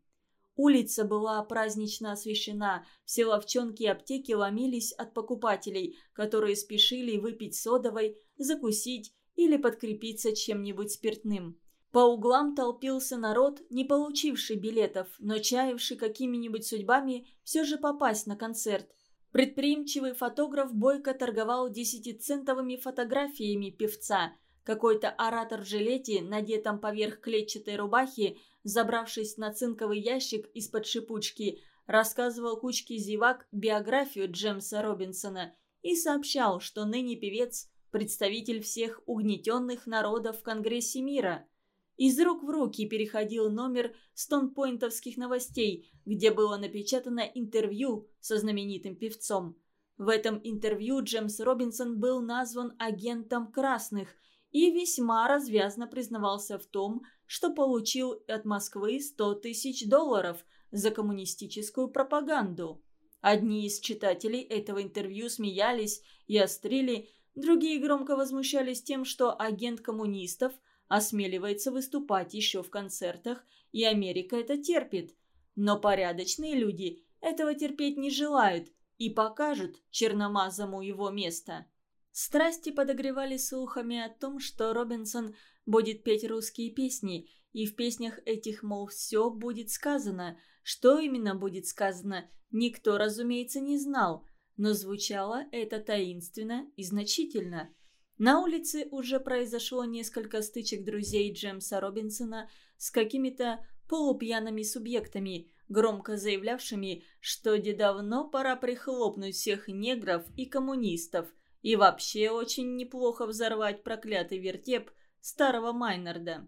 [SPEAKER 1] Улица была празднично освещена, все ловчонки и аптеки ломились от покупателей, которые спешили выпить содовой, закусить или подкрепиться чем-нибудь спиртным. По углам толпился народ, не получивший билетов, но чаявший какими-нибудь судьбами все же попасть на концерт. Предприимчивый фотограф бойко торговал десятицентовыми фотографиями певца. Какой-то оратор в жилете, надетом поверх клетчатой рубахи, забравшись на цинковый ящик из-под шипучки, рассказывал кучке зевак биографию Джемса Робинсона и сообщал, что ныне певец – представитель всех угнетенных народов в Конгрессе мира – из рук в руки переходил номер стонпойнтовских новостей, где было напечатано интервью со знаменитым певцом. В этом интервью Джеймс Робинсон был назван агентом красных и весьма развязно признавался в том, что получил от Москвы 100 тысяч долларов за коммунистическую пропаганду. Одни из читателей этого интервью смеялись и острили, другие громко возмущались тем, что агент коммунистов – осмеливается выступать еще в концертах, и Америка это терпит. Но порядочные люди этого терпеть не желают и покажут черномазому его место. Страсти подогревали слухами о том, что Робинсон будет петь русские песни, и в песнях этих, мол, все будет сказано. Что именно будет сказано, никто, разумеется, не знал, но звучало это таинственно и значительно. На улице уже произошло несколько стычек друзей Джемса Робинсона с какими-то полупьяными субъектами, громко заявлявшими, что давно пора прихлопнуть всех негров и коммунистов – и вообще очень неплохо взорвать проклятый вертеп старого Майнарда.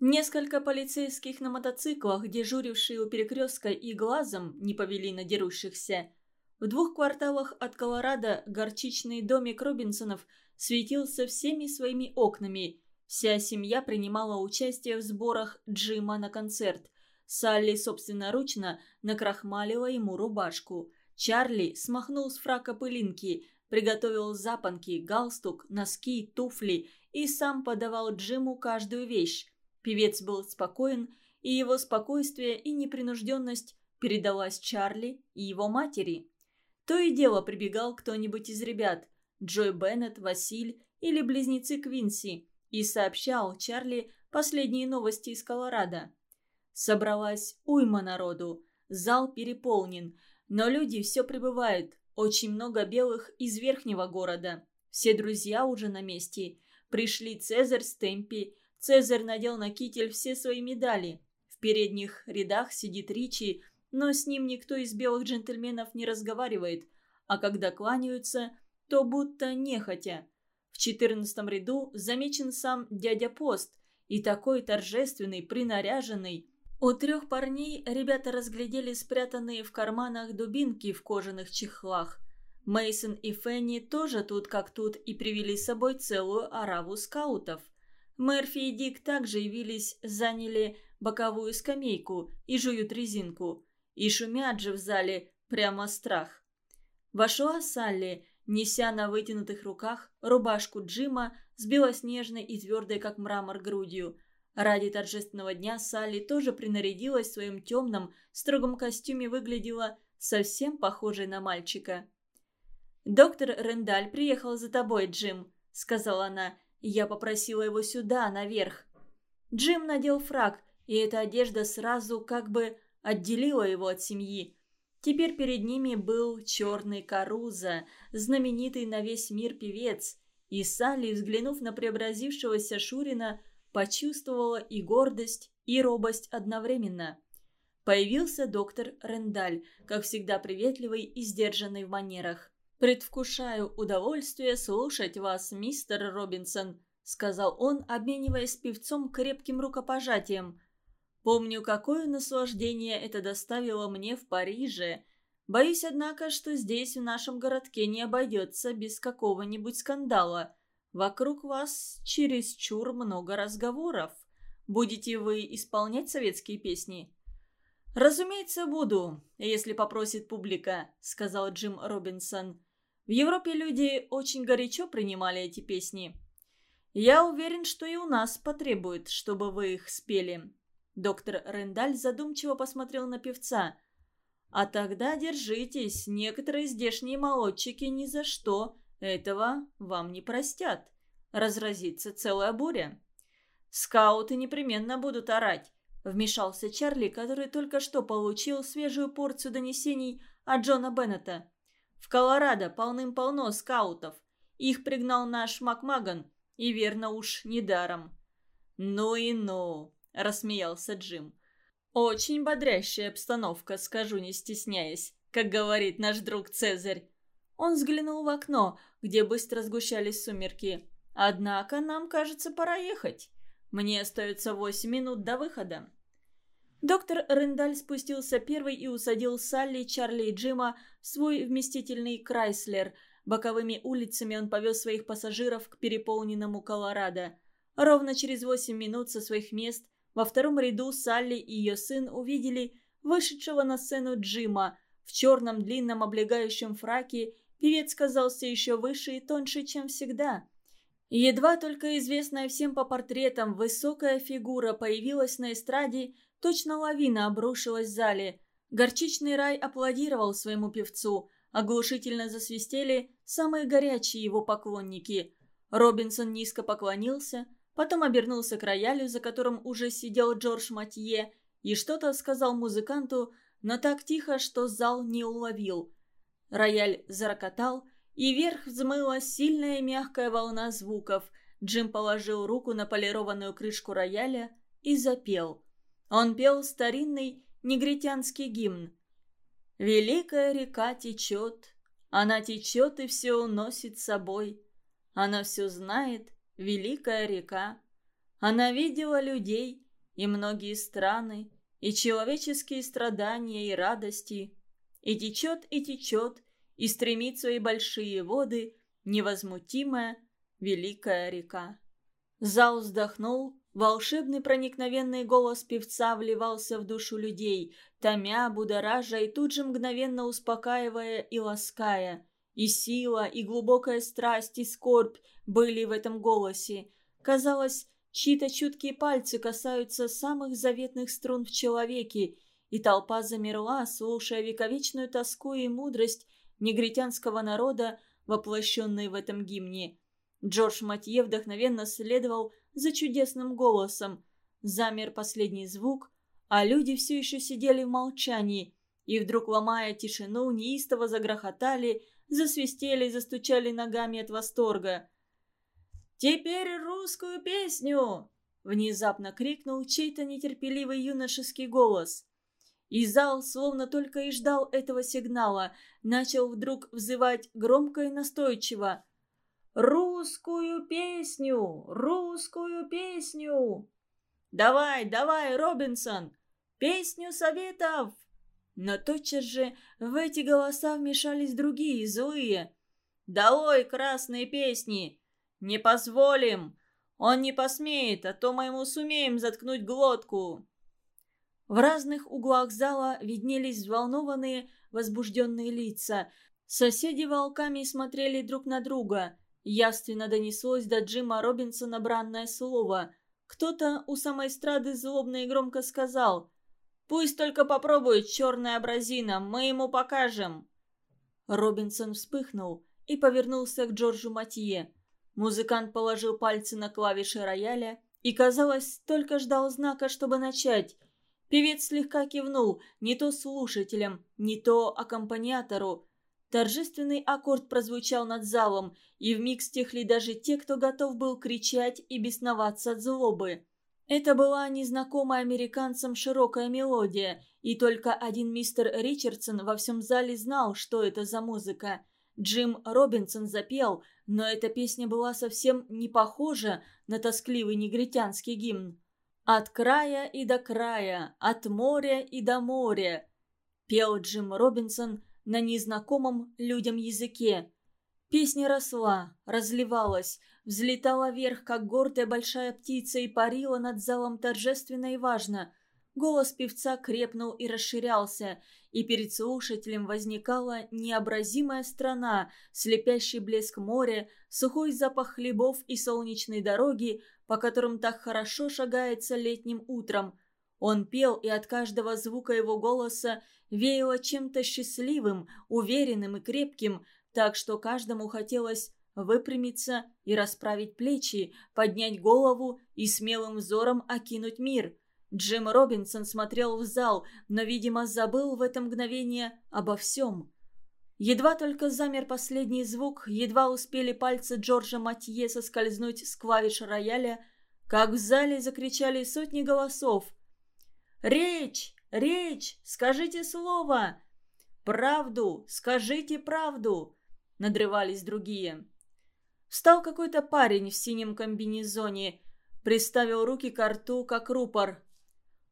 [SPEAKER 1] Несколько полицейских на мотоциклах, дежурившие у перекрестка и глазом не повели на дерущихся. В двух кварталах от Колорадо горчичный домик Робинсонов светился всеми своими окнами. Вся семья принимала участие в сборах Джима на концерт. Салли собственноручно накрахмалила ему рубашку. Чарли смахнул с фрака пылинки, Приготовил запонки, галстук, носки, туфли и сам подавал Джиму каждую вещь. Певец был спокоен, и его спокойствие и непринужденность передалась Чарли и его матери. То и дело прибегал кто-нибудь из ребят – Джой Беннет, Василь или близнецы Квинси – и сообщал Чарли последние новости из Колорадо. Собралась уйма народу, зал переполнен, но люди все прибывают, очень много белых из верхнего города. Все друзья уже на месте. Пришли Цезарь с Темпи. Цезарь надел на китель все свои медали. В передних рядах сидит Ричи, но с ним никто из белых джентльменов не разговаривает, а когда кланяются, то будто нехотя. В четырнадцатом ряду замечен сам дядя Пост, и такой торжественный, принаряженный, у трех парней ребята разглядели спрятанные в карманах дубинки в кожаных чехлах. Мейсон и Фенни тоже тут как тут и привели с собой целую ораву скаутов. Мерфи и Дик также явились, заняли боковую скамейку и жуют резинку. И шумят же в зале прямо страх. Вошла Салли, неся на вытянутых руках рубашку Джима с белоснежной и твердой, как мрамор, грудью – Ради торжественного дня Салли тоже принарядилась в своем темном, строгом костюме выглядела совсем похожей на мальчика. «Доктор Рендаль приехал за тобой, Джим», — сказала она. «Я попросила его сюда, наверх». Джим надел фраг, и эта одежда сразу как бы отделила его от семьи. Теперь перед ними был черный Каруза, знаменитый на весь мир певец. И Салли, взглянув на преобразившегося Шурина, почувствовала и гордость, и робость одновременно. Появился доктор Рендаль, как всегда приветливый и сдержанный в манерах. «Предвкушаю удовольствие слушать вас, мистер Робинсон», — сказал он, обмениваясь певцом крепким рукопожатием. «Помню, какое наслаждение это доставило мне в Париже. Боюсь, однако, что здесь, в нашем городке, не обойдется без какого-нибудь скандала. Вокруг вас чересчур много разговоров. Будете вы исполнять советские песни?» «Разумеется, буду, если попросит публика», — сказал Джим Робинсон. «В Европе люди очень горячо принимали эти песни. Я уверен, что и у нас потребуют, чтобы вы их спели». Доктор Рендаль задумчиво посмотрел на певца. «А тогда держитесь, некоторые здешние молодчики ни за что этого вам не простят. Разразится целая буря. Скауты непременно будут орать. Вмешался Чарли, который только что получил свежую порцию донесений от Джона Беннета. В Колорадо полным-полно скаутов. Их пригнал наш Макмаган, и верно уж недаром. «Ну и ну», — рассмеялся Джим. «Очень бодрящая обстановка, скажу не стесняясь, как говорит наш друг Цезарь. Он взглянул в окно, где быстро сгущались сумерки. «Однако нам, кажется, пора ехать. Мне остается восемь минут до выхода». Доктор Рендаль спустился первый и усадил Салли, Чарли и Джима в свой вместительный Крайслер. Боковыми улицами он повез своих пассажиров к переполненному Колорадо. Ровно через восемь минут со своих мест во втором ряду Салли и ее сын увидели вышедшего на сцену Джима в черном длинном облегающем фраке Певец казался еще выше и тоньше, чем всегда. Едва только известная всем по портретам высокая фигура появилась на эстраде, точно лавина обрушилась в зале. Горчичный рай аплодировал своему певцу, оглушительно засвистели самые горячие его поклонники. Робинсон низко поклонился, потом обернулся к роялю, за которым уже сидел Джордж Матье, и что-то сказал музыканту, но так тихо, что зал не уловил. Рояль зарокотал, и вверх взмыла сильная мягкая волна звуков. Джим положил руку на полированную крышку рояля и запел. Он пел старинный негритянский гимн. «Великая река течет, она течет и все уносит с собой. Она все знает, великая река. Она видела людей и многие страны, и человеческие страдания и радости. И течет, и течет, и стремит свои большие воды невозмутимая великая река. Зал вздохнул, волшебный проникновенный голос певца вливался в душу людей, томя, будоража и тут же мгновенно успокаивая и лаская. И сила, и глубокая страсть, и скорбь были в этом голосе. Казалось, чьи-то чуткие пальцы касаются самых заветных струн в человеке, и толпа замерла, слушая вековечную тоску и мудрость негритянского народа, воплощенные в этом гимне. Джордж Матье вдохновенно следовал за чудесным голосом. Замер последний звук, а люди все еще сидели в молчании, и вдруг, ломая тишину, неистово загрохотали, засвистели и застучали ногами от восторга. «Теперь русскую песню!» — внезапно крикнул чей-то нетерпеливый юношеский голос. И зал, словно только и ждал этого сигнала, начал вдруг взывать громко и настойчиво. «Русскую песню! Русскую песню!» «Давай, давай, Робинсон! Песню советов!» Но тотчас же в эти голоса вмешались другие, злые. «Долой красные песни! Не позволим! Он не посмеет, а то мы ему сумеем заткнуть глотку!» В разных углах зала виднелись взволнованные, возбужденные лица. Соседи волками смотрели друг на друга. Явственно донеслось до Джима Робинсона бранное слово. Кто-то у самой эстрады злобно и громко сказал «Пусть только попробует черная абразина, мы ему покажем». Робинсон вспыхнул и повернулся к Джорджу Матье. Музыкант положил пальцы на клавиши рояля и, казалось, только ждал знака, чтобы начать – Певец слегка кивнул, не то слушателям, не то аккомпаниатору. Торжественный аккорд прозвучал над залом, и вмиг стихли даже те, кто готов был кричать и бесноваться от злобы. Это была незнакомая американцам широкая мелодия, и только один мистер Ричардсон во всем зале знал, что это за музыка. Джим Робинсон запел, но эта песня была совсем не похожа на тоскливый негритянский гимн. «От края и до края, от моря и до моря», — пел Джим Робинсон на незнакомом людям языке. Песня росла, разливалась, взлетала вверх, как гордая большая птица, и парила над залом торжественно и важно. Голос певца крепнул и расширялся, и перед слушателем возникала необразимая страна, слепящий блеск моря, сухой запах хлебов и солнечной дороги, по которым так хорошо шагается летним утром. Он пел, и от каждого звука его голоса веяло чем-то счастливым, уверенным и крепким, так что каждому хотелось выпрямиться и расправить плечи, поднять голову и смелым взором окинуть мир. Джим Робинсон смотрел в зал, но, видимо, забыл в это мгновение обо всем. Едва только замер последний звук, едва успели пальцы Джорджа Матье соскользнуть с клавиш рояля, как в зале закричали сотни голосов. «Речь! Речь! Скажите слово! Правду! Скажите правду!» Надрывались другие. Встал какой-то парень в синем комбинезоне, приставил руки к рту, как рупор.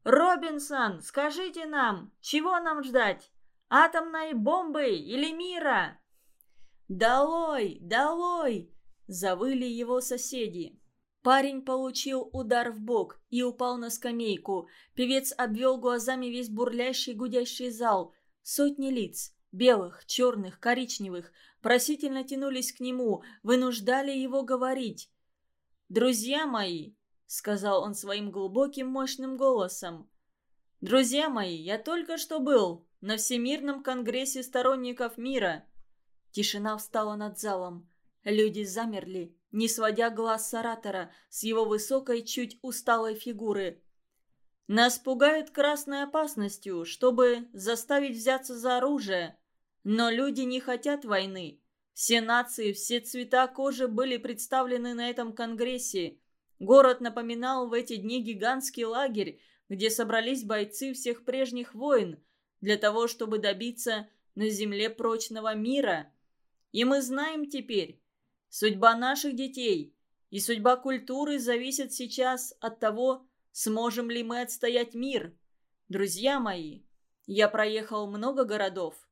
[SPEAKER 1] «Робинсон, скажите нам, чего нам ждать?» Атомной бомбы или мира!» «Долой! Долой!» – завыли его соседи. Парень получил удар в бок и упал на скамейку. Певец обвел глазами весь бурлящий гудящий зал. Сотни лиц, белых, черных, коричневых, просительно тянулись к нему, вынуждали его говорить. «Друзья мои!» — сказал он своим глубоким мощным голосом. «Друзья мои, я только что был на Всемирном конгрессе сторонников мира». Тишина встала над залом. Люди замерли, не сводя глаз с оратора, с его высокой, чуть усталой фигуры. «Нас пугают красной опасностью, чтобы заставить взяться за оружие. Но люди не хотят войны. Все нации, все цвета кожи были представлены на этом конгрессе. Город напоминал в эти дни гигантский лагерь, где собрались бойцы всех прежних войн, для того, чтобы добиться на земле прочного мира. И мы знаем теперь, судьба наших детей и судьба культуры зависят сейчас от того, сможем ли мы отстоять мир. Друзья мои, я проехал много городов.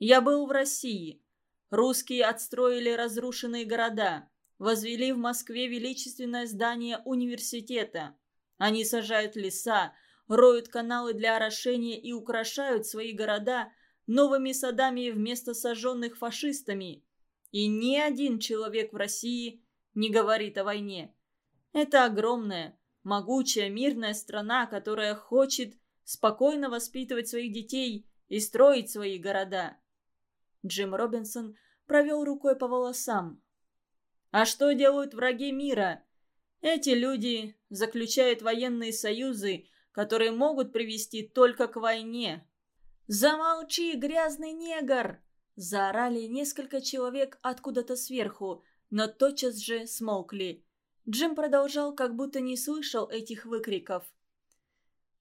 [SPEAKER 1] Я был в России. Русские отстроили разрушенные города возвели в Москве величественное здание университета. Они сажают леса, роют каналы для орошения и украшают свои города новыми садами вместо сожженных фашистами. И ни один человек в России не говорит о войне. Это огромная, могучая, мирная страна, которая хочет спокойно воспитывать своих детей и строить свои города. Джим Робинсон провел рукой по волосам. А что делают враги мира? Эти люди заключают военные союзы, которые могут привести только к войне. «Замолчи, грязный негр!» Заорали несколько человек откуда-то сверху, но тотчас же смолкли. Джим продолжал, как будто не слышал этих выкриков.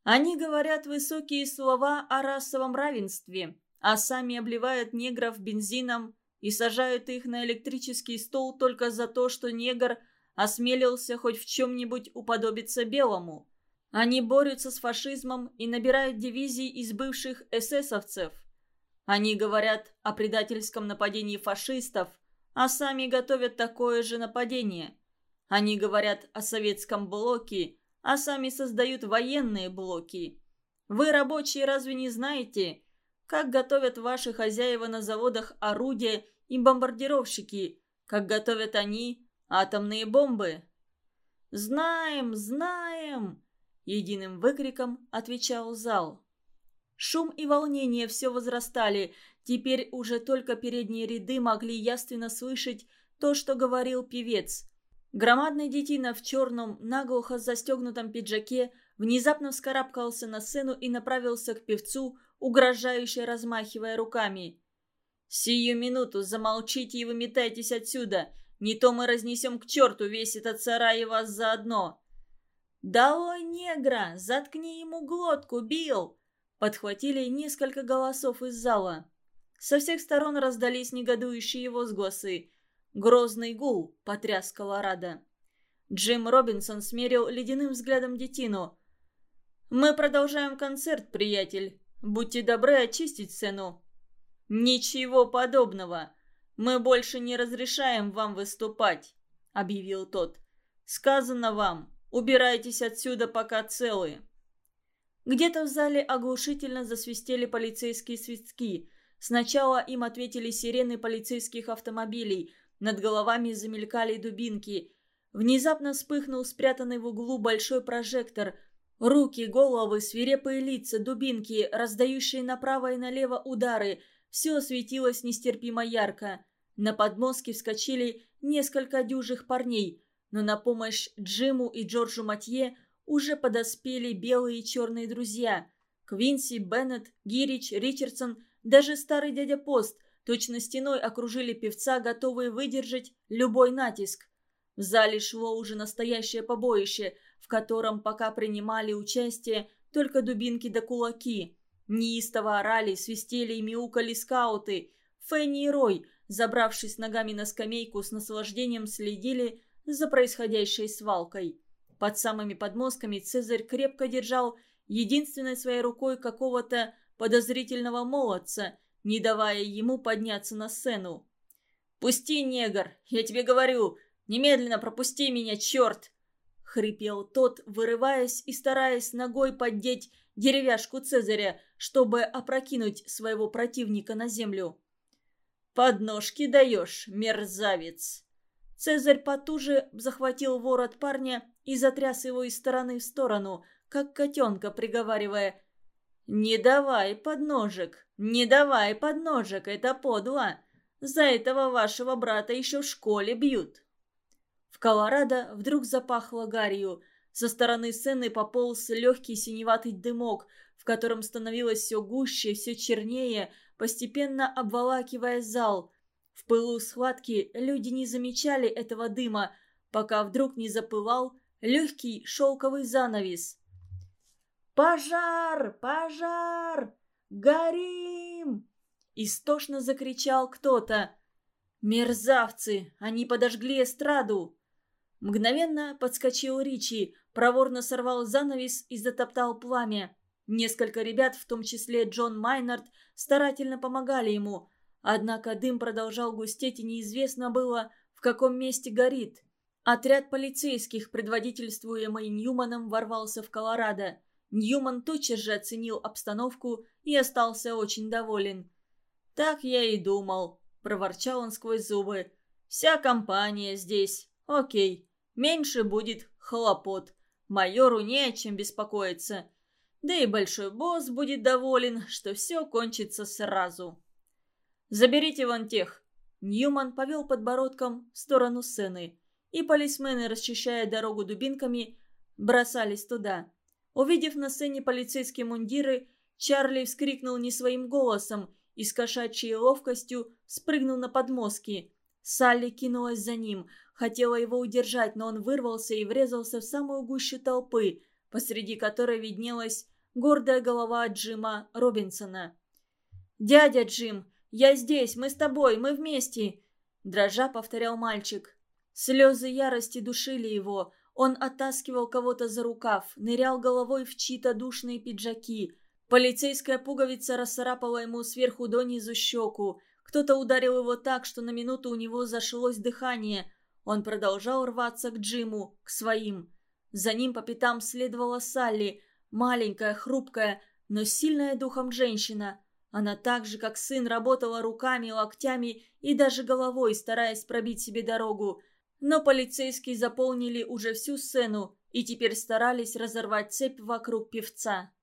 [SPEAKER 1] Они говорят высокие слова о расовом равенстве, а сами обливают негров бензином и сажают их на электрический стол только за то, что негр осмелился хоть в чем-нибудь уподобиться белому. Они борются с фашизмом и набирают дивизии из бывших эсэсовцев. Они говорят о предательском нападении фашистов, а сами готовят такое же нападение. Они говорят о советском блоке, а сами создают военные блоки. Вы, рабочие, разве не знаете, как готовят ваши хозяева на заводах орудия и бомбардировщики, как готовят они атомные бомбы. «Знаем, знаем!» — единым выкриком отвечал зал. Шум и волнение все возрастали. Теперь уже только передние ряды могли ясно слышать то, что говорил певец. Громадный детина в черном, наглухо застегнутом пиджаке внезапно вскарабкался на сцену и направился к певцу, угрожающе размахивая руками. «Сию минуту замолчите и выметайтесь отсюда! Не то мы разнесем к черту весь этот сарай и вас заодно!» «Долой негра! Заткни ему глотку, Билл!» Подхватили несколько голосов из зала. Со всех сторон раздались негодующие возгласы. Грозный гул потряс Колорадо. Джим Робинсон смерил ледяным взглядом детину. «Мы продолжаем концерт, приятель. Будьте добры очистить сцену». «Ничего подобного. Мы больше не разрешаем вам выступать», — объявил тот. «Сказано вам, убирайтесь отсюда, пока целы». Где-то в зале оглушительно засвистели полицейские свистки. Сначала им ответили сирены полицейских автомобилей. Над головами замелькали дубинки. Внезапно вспыхнул спрятанный в углу большой прожектор — Руки, головы, свирепые лица, дубинки, раздающие направо и налево удары – все осветилось нестерпимо ярко. На подмостке вскочили несколько дюжих парней, но на помощь Джиму и Джорджу Матье уже подоспели белые и черные друзья. Квинси, Беннет, Гирич, Ричардсон, даже старый дядя Пост точно стеной окружили певца, готовые выдержать любой натиск. В зале шло уже настоящее побоище – в котором пока принимали участие только дубинки да кулаки. Неистово орали, свистели и мяукали скауты. Фенни и Рой, забравшись ногами на скамейку, с наслаждением следили за происходящей свалкой. Под самыми подмозгами Цезарь крепко держал единственной своей рукой какого-то подозрительного молодца, не давая ему подняться на сцену. «Пусти, негр! Я тебе говорю! Немедленно пропусти меня, черт!» — хрипел тот, вырываясь и стараясь ногой поддеть деревяшку Цезаря, чтобы опрокинуть своего противника на землю. «Подножки даешь, мерзавец!» Цезарь потуже захватил ворот парня и затряс его из стороны в сторону, как котенка, приговаривая «Не давай подножек, не давай подножек, это подло. За этого вашего брата еще в школе бьют». В Колорадо вдруг запахло гарью. Со стороны сцены пополз легкий синеватый дымок, в котором становилось все гуще, все чернее, постепенно обволакивая зал. В пылу схватки люди не замечали этого дыма, пока вдруг не запылал легкий шелковый занавес. «Пожар! Пожар! Горим!» Истошно закричал кто-то. «Мерзавцы! Они подожгли эстраду!» Мгновенно подскочил Ричи, проворно сорвал занавес и затоптал пламя. Несколько ребят, в том числе Джон Майнард, старательно помогали ему. Однако дым продолжал густеть, и неизвестно было, в каком месте горит. Отряд полицейских, предводительствуемый Ньюманом, ворвался в Колорадо. Ньюман тотчас же оценил обстановку и остался очень доволен. «Так я и думал», – проворчал он сквозь зубы. «Вся компания здесь. Окей. Меньше будет хлопот. Майору не о чем беспокоиться. Да и большой босс будет доволен, что все кончится сразу. «Заберите вон тех!» Ньюман повел подбородком в сторону сцены, и полисмены, расчищая дорогу дубинками, бросались туда. Увидев на сцене полицейские мундиры, Чарли вскрикнул не своим голосом и с кошачьей ловкостью спрыгнул на подмостки. Салли кинулась за ним, хотела его удержать, но он вырвался и врезался в самую гущу толпы, посреди которой виднелась гордая голова Джима Робинсона. «Дядя Джим, я здесь, мы с тобой, мы вместе!» Дрожа повторял мальчик. Слезы ярости душили его. Он оттаскивал кого-то за рукав, нырял головой в чьи-то душные пиджаки. Полицейская пуговица расцарапала ему сверху донизу щеку. Кто-то ударил его так, что на минуту у него зашлось дыхание. Он продолжал рваться к Джиму, к своим. За ним по пятам следовала Салли, маленькая, хрупкая, но сильная духом женщина. Она так же, как сын, работала руками, локтями и даже головой, стараясь пробить себе дорогу. Но полицейские заполнили уже всю сцену и теперь старались разорвать цепь вокруг певца.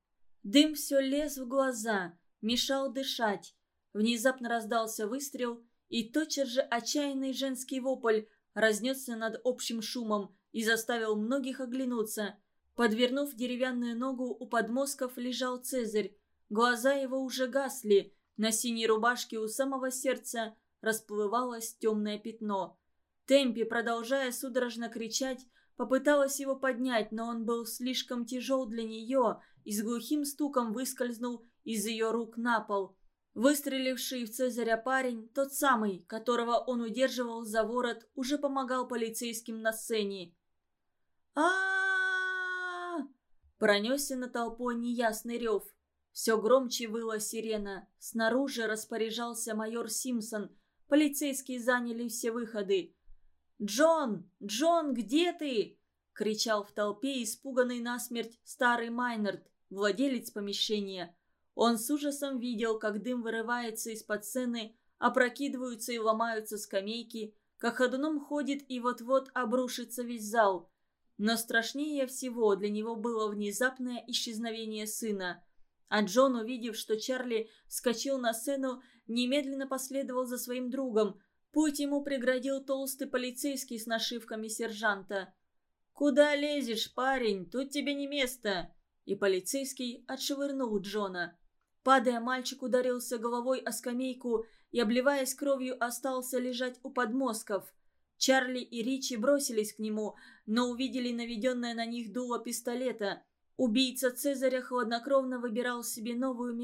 [SPEAKER 1] Дым все лез в глаза, мешал дышать. Внезапно раздался выстрел, и тотчас же отчаянный женский вопль разнесся над общим шумом и заставил многих оглянуться. Подвернув деревянную ногу, у подмостков лежал Цезарь. Глаза его уже гасли, на синей рубашке у самого сердца расплывалось темное пятно. Темпи, продолжая судорожно кричать, попыталась его поднять, но он был слишком тяжел для нее и с глухим стуком выскользнул из ее рук на пол. Выстреливший в Цезаря парень, тот самый, которого он удерживал за ворот, уже помогал полицейским на сцене. а Пронесся на толпой неясный рев. Все громче выла сирена. Снаружи распоряжался майор Симпсон. Полицейские заняли все выходы. «Джон! Джон, где ты?» — кричал в толпе испуганный насмерть старый Майнард, владелец помещения. Он с ужасом видел, как дым вырывается из-под сцены, опрокидываются и ломаются скамейки, как ходуном ходит и вот-вот обрушится весь зал. Но страшнее всего для него было внезапное исчезновение сына. А Джон, увидев, что Чарли вскочил на сцену, немедленно последовал за своим другом. Путь ему преградил толстый полицейский с нашивками сержанта. «Куда лезешь, парень? Тут тебе не место!» И полицейский отшвырнул Джона. Падая, мальчик ударился головой о скамейку и, обливаясь кровью, остался лежать у подмостков. Чарли и Ричи бросились к нему, но увидели наведенное на них дуло пистолета. Убийца Цезаря хладнокровно выбирал себе новую